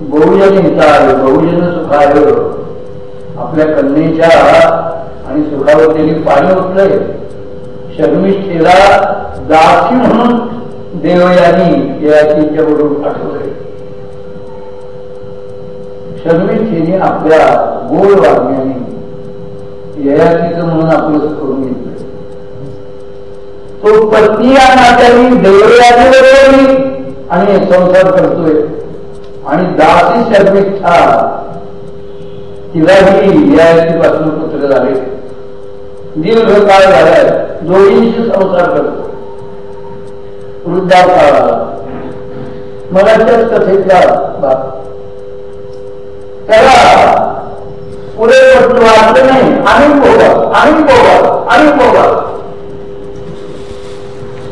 बहुजन हिताय बहुजन सुखाय आपल्या कन्येच्या आणि सुखावर पाणी ओतलंय. शर्मिष्ठेला दासी म्हणून देवयानी याच्या बरोबर पाठवलंय. शर्मिष्ठेने आपल्या गोड वागण्याने ययातीचं म्हणून आपलं करून घेतलं. तो पत्नी या नात्याने देवयानी बरोबर आणि संसार करतोय. आणि दासी शर्मिष्ठा तिलाही ययाची पासून पुत्र झाले. दीर्घ काळ झालाय दोघींशी संसार करतो. वृद्धाकाळाला मला त्याच कथेतला त्याला पुढे वस्तू वाटलं नाही. आणि बोगा आणि बोगा आणि बोगा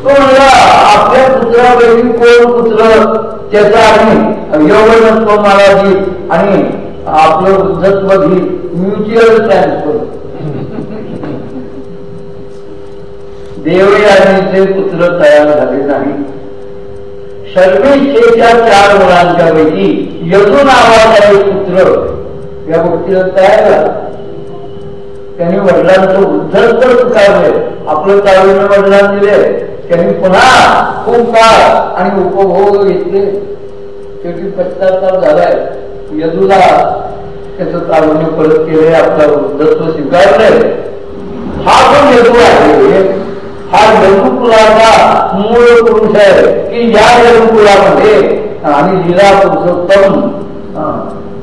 तो म्हणला आपल्या दुसऱ्या वेळी कोण पुत्र त्याचा आणि नसतो महाराजी आणि आपलं वृद्धत्व ही म्युच्युअल ट्रान्सफर देवयानीचे पुत्र तयार झाले नाही. शर्मिष्ठेच्या चार मुलांच्या पैकी यजू नावाचा एक पुत्र या गोष्टीला तयार झाला. त्यांनी वडिलांचं वृद्धत्व स्वीकारले आपलं तारुण्य वडिलांना दिले. त्यांनी पुन्हा खूप काळ आणि उपभोग घेतले. शेवटी पश्चाताप झालाय. यदूला त्याचं तारुण्य परत केले आपला वृद्धत्व स्वीकारले हा पण यदू आहे. हा यदुकुलाचा मूळ पुरुष आहे. की या यदुकुलामध्ये आणि लिला पुरुषोत्तम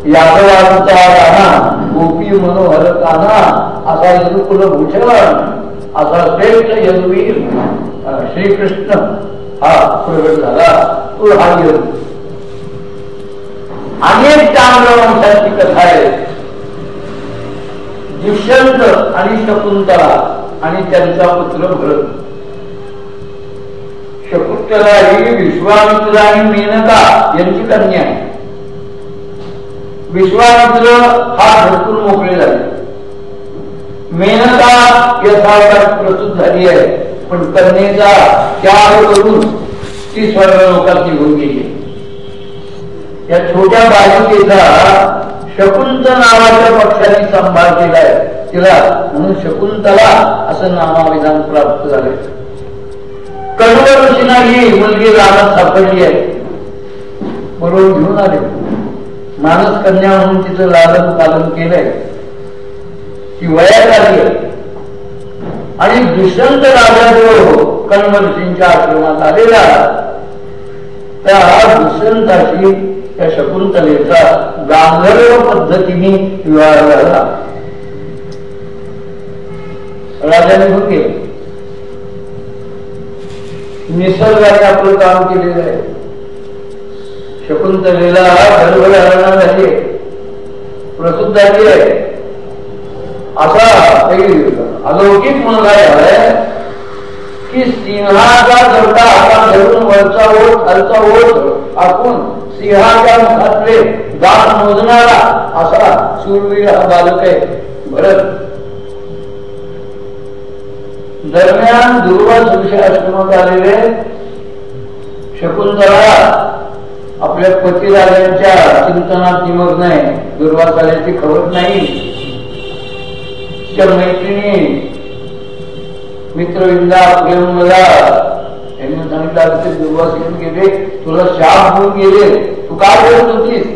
यादवांचा राणा गोपी मनोहर काना असा यदुकुल भूषण असा श्रेष्ठ यदुवीर श्रीकृष्ण. हा प्रगट झाला. तो हा योग अनेक चांद्रवंशाची कथा आहे. दुष्यंत आणि शकुंतला आणि त्यांचा पुत्र भरत. शकुंतला ही विश्वामित्र आणि मेनका यांची कन्या आहे. विश्वामित्र हा भरपूर मोकळे झाले. मेनका यथार्थात प्रस्तुत झाली आहे पण कन्येचा त्याग करून ती स्वर्ग लोकात निघून गेली. या छोट्या बालिकेचा शकुंत नावाच्या पक्षाने सांभाळ केलाय. तिला म्हणून शकुंतला असं नामाविधान प्राप्त झाले कडव ऋषीना ही मुलगी रानात सापडली आहे. बरोबर घेऊन आले. मानस कन्या म्हणून तिचं लालन पालन केलंय. ती वयात आली आहे. आणि दुष्यंत राजा जो कण्व आश्रमात आलेला. त्या दुष्यंताशी त्या शकुंतलेचा गांधर्व पद्धतीने विवाह झाला. राजाने होते निसर्गाने आपलं काम केलेलं आहे. शकुंतलेला गर्भधारणा झाली प्रसिद्ध झाली आहे असा अलौकिक मुलगा झालाय की सिंहाचा दरडा हातात धरून वरचा ओठ खालचा ओठ आपण सिंहाच्या मुखातले दात मोजणारा असा शूरवीर हा बालक आहे. भरत दरम्यान दुर्वास ऋषी आश्रमात आलेले शकुंतला आपल्या पतिराजांच्या चिंतनात निमग्न आहे. दुर्वास आल्याची खबर नाही. तिच्या मैत्रिणी मित्रविंदा प्रेमला यांनी सांगितलं ते दुर्वास घेऊन गेले. तुला शाप होऊन गेले. तू काय करत होतीस?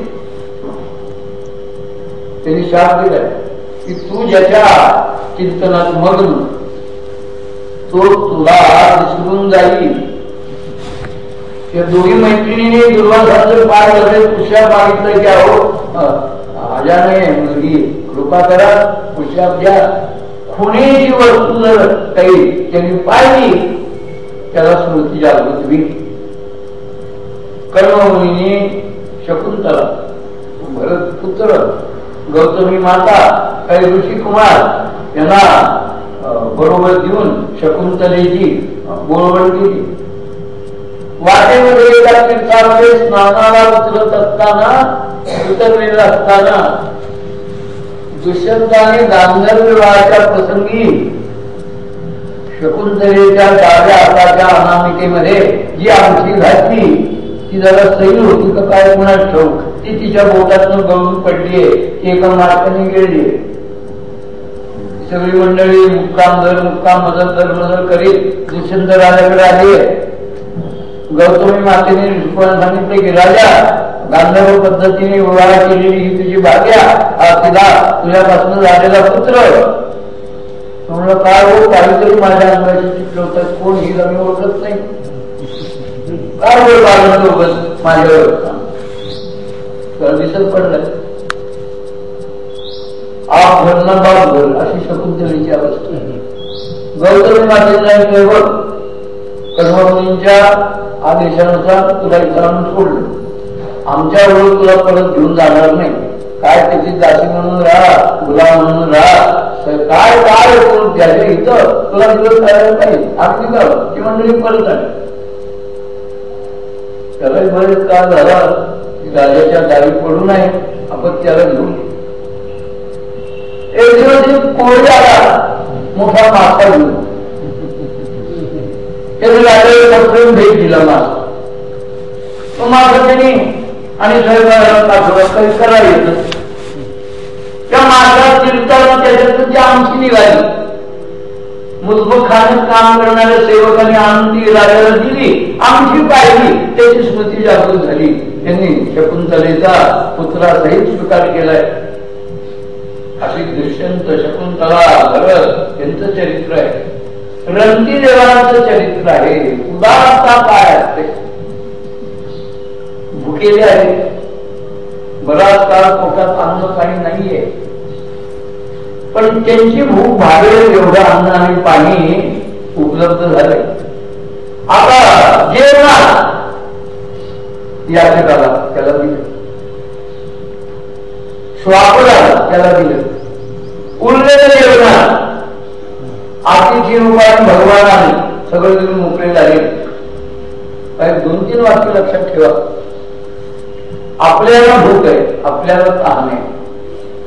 त्यांनी शाप दिलाय की तू ज्याच्या चिंतनात मग्न तो तुला विसरून जाईल. या दोघी मैत्रिणीने दुर्वासाचं पाय वगैरे पुष्या मागितलं की अहो राजाने मुलगी कृपा करा पुष्याप द्या खुणेची वस्तू जर काही त्यांनी पाहिली त्याला स्मृती जागृत होईल. कर्ममुनी शकुंतला भरत पुत्र गौतमी माता काही ऋषी कुमार यांना बरोबर देऊन शकुंतलेची बोलवण केली. वाटेमध्ये एका तीर्थामध्ये स्नानाला उतरत असताना उतरलेलं असताना दुष्यंताने गांधर्वाच्या प्रसंगी शकुंतलेच्या डाव्या हाताच्या अनामिकेमध्ये जी आमची घातली ती जरा सैल होती का काय कुणाच ठेवू ती तिच्या बोटातून गळून पडलीये ती एका मार्गाने गेली सगळी मंडळी मुक्काम दर मुक्काम मदत दर मदत करीत दुष्यंत राजाकडे आली आहे गौतमी मातेने सांगितले की राजा गांधर्व पद्धतीने विवाह केलेली ही तुझी भाग्या. तिला तुझ्यापासून झालेला पुत्र. म्हणलं काय हो काहीतरी माझ्या अंगाशी चित्र होतात कोण ही मी ओळखत नाही. काय हो, वेळ बाळगत माझ्यावर? दिसत पडलं आप घरना बाप घर अशी शकुंतलेची अवस्था. गौतमी मातेला केवळ कर्ममुनींच्या आदेशानुसार तुला इतरांना सोडलं. आमच्या वेळ तुला परत घेऊन जाणार नाही. काय त्याची दासी म्हणून राहा गुलाम म्हणून राहा. काय काय त्याच्या इथं तुला दिवस करायला पाहिजे? आम्ही कर ती मंडळी परत आली. त्याला बरेच काळ झाला? की राजाच्या दारी पडू नये. आपण त्याला घेऊन एक दिवस कोळी आला. मोठा मासा घेऊन. त्याने राजाला भेट दिला मासा तो मासा त्यांनी आणि काही करायला येत त्या मासा चिरताना त्याच्यातून ती आमची निघाली मुजबूत खान काम करणाऱ्या सेवकांनी आनंदी राजाला दिली आमची पाहिली त्याची स्मृती जागृत झाली. त्यांनी शकुंतलेचा पुत्रासहित स्वीकार केलाय. अशी दुष्यंत शकुंतला भरत यांचं चरित्र आहे. रंती देवांचं चरित्र आहे. उदारता काय असते? भुकेले आहे. बराच काळ पोटात अन्न काही नाहीये. पण त्यांची भूक भागेल एवढं अन्न आणि पाणी उपलब्ध झाले आता जेवणात याचकाला त्याला दिलं. श्वापला त्याला दिलं. उरलेलं जेवणात आतिथी भगवान आहे. सगळं तुम्ही मोकळे झाले. काही दोन तीन वाक्य लक्षात ठेवा. आपल्याला भूक आहे आपल्याला तहान आहे.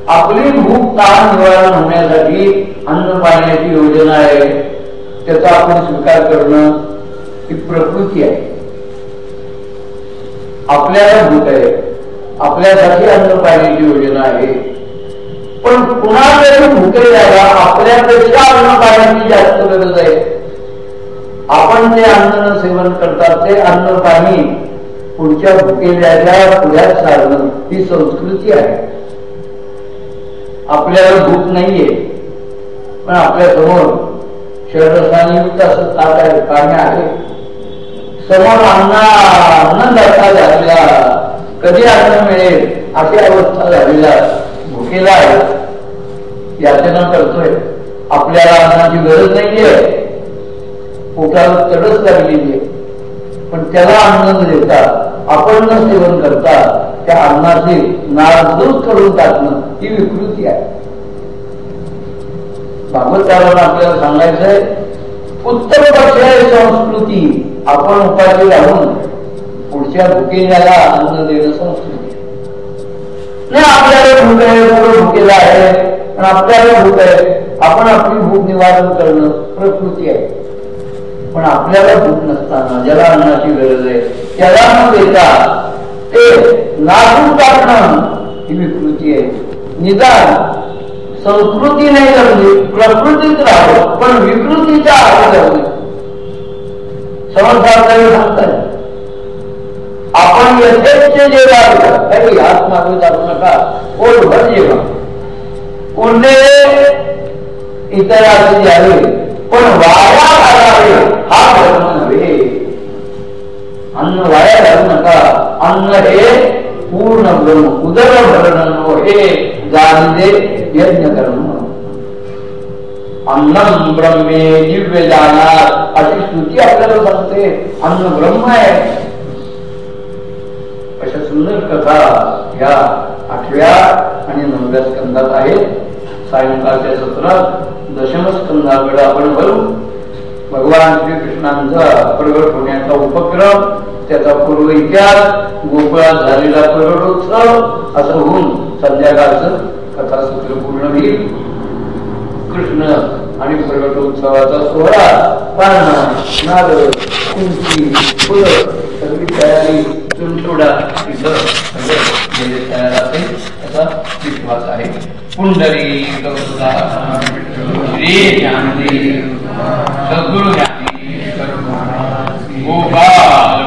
आपली भूक ताण निवारण होण्यासाठी अन्न पाण्याची योजना आहे. त्याचा आपण स्वीकार करणं ही प्रकृती आहे. आपल्याला भूक आहे. आपल्यासाठी अन्न पाण्याची योजना आहे. पण पुन्हा जरी भुके द्यायला आपल्यापेक्षा अन्न पाण्याची जास्त गरज आहे. आपण जे अन्न सेवन करतात ते अन्न पाणी पुढच्या भुकेल्याच्या पुढ्यात साधणं ही संस्कृती आहे. आपल्याला भूक नाहीये पण आपल्यासमोर शरसायुक्त असं ताट आहे पाणी आहे. समोर अन्ना अन्न जाता झालेला कधी अन्न मिळेल अशी अवस्था झालेला भुकेला आहे याचना करतोय आपल्याला अन्नाची गरज नाहीये. पोटाला चढच लागलेली आहे. पण त्याला अन्न देता आपण न सेवन करता त्या अन्नाचे नासधूस करून टाकणं ही विकृती आहे. भागवतारांना आपल्याला सांगायचंय उत्तर पक्षाय संस्कृती. आपण उपाशी राहून पुढच्या भुकेल्याला अन्न देणं संस्कृती. नाही आपल्याला भूक आहे पुढे आहे. पण आपल्याला भूक आहे. आपण आपली भूक निवारण करणं प्रकृती आहे. पण आपल्याला भूक नसताना ज्याला अन्नाची गरज आहे त्याला न देता ते नागून टाकणं ही विकृती आहे. निदान संस्कृती नाही जमली प्रकृतीत राहावं पण विकृतीच्या आधी जमली. समजदार सांगताय. आपण यथेच जेवा काही हात मागे चालू नका पोटभर जेवा पुण्य इतराचे द्यावे पण वाया घालावे हा धर्म नव्हे. अन्न वाया घालू नका. अन्न हे पूर्ण ब्रह्म, उदर भरण हे जाणते यज्ञ कर्म. अन्नम ब्रह्मे दिव्य जाणार अशी स्तुती आपल्याला सांगते. अन्न ब्रह्म आहे. अशा सुंदर कथा या आठव्या आणि नवव्या स्कंदात आहेत. सायंकाळच्या सत्रात दशमस्कंदाकडे आपण भरू भगवान श्रीकृष्णांचा प्रगट होण्याचा उपक्रम त्याचा पूर्व इतिहास गोकुळात झालेला प्रगटोत्सव असं होऊन संध्याकाळचं कथासूत्र पूर्ण होईल. कृष्ण आणि प्रगटोत्सवाचा सोहळा पाळणा नारळ कुंची फुलं सगळी तयारी चुनचुडा तिथं सगळं म्हणजे तयार असेल असा विश्वास आहे. पुंडरी श्री ज्ञानदेव सद्गुरु ज्ञानी गोपाल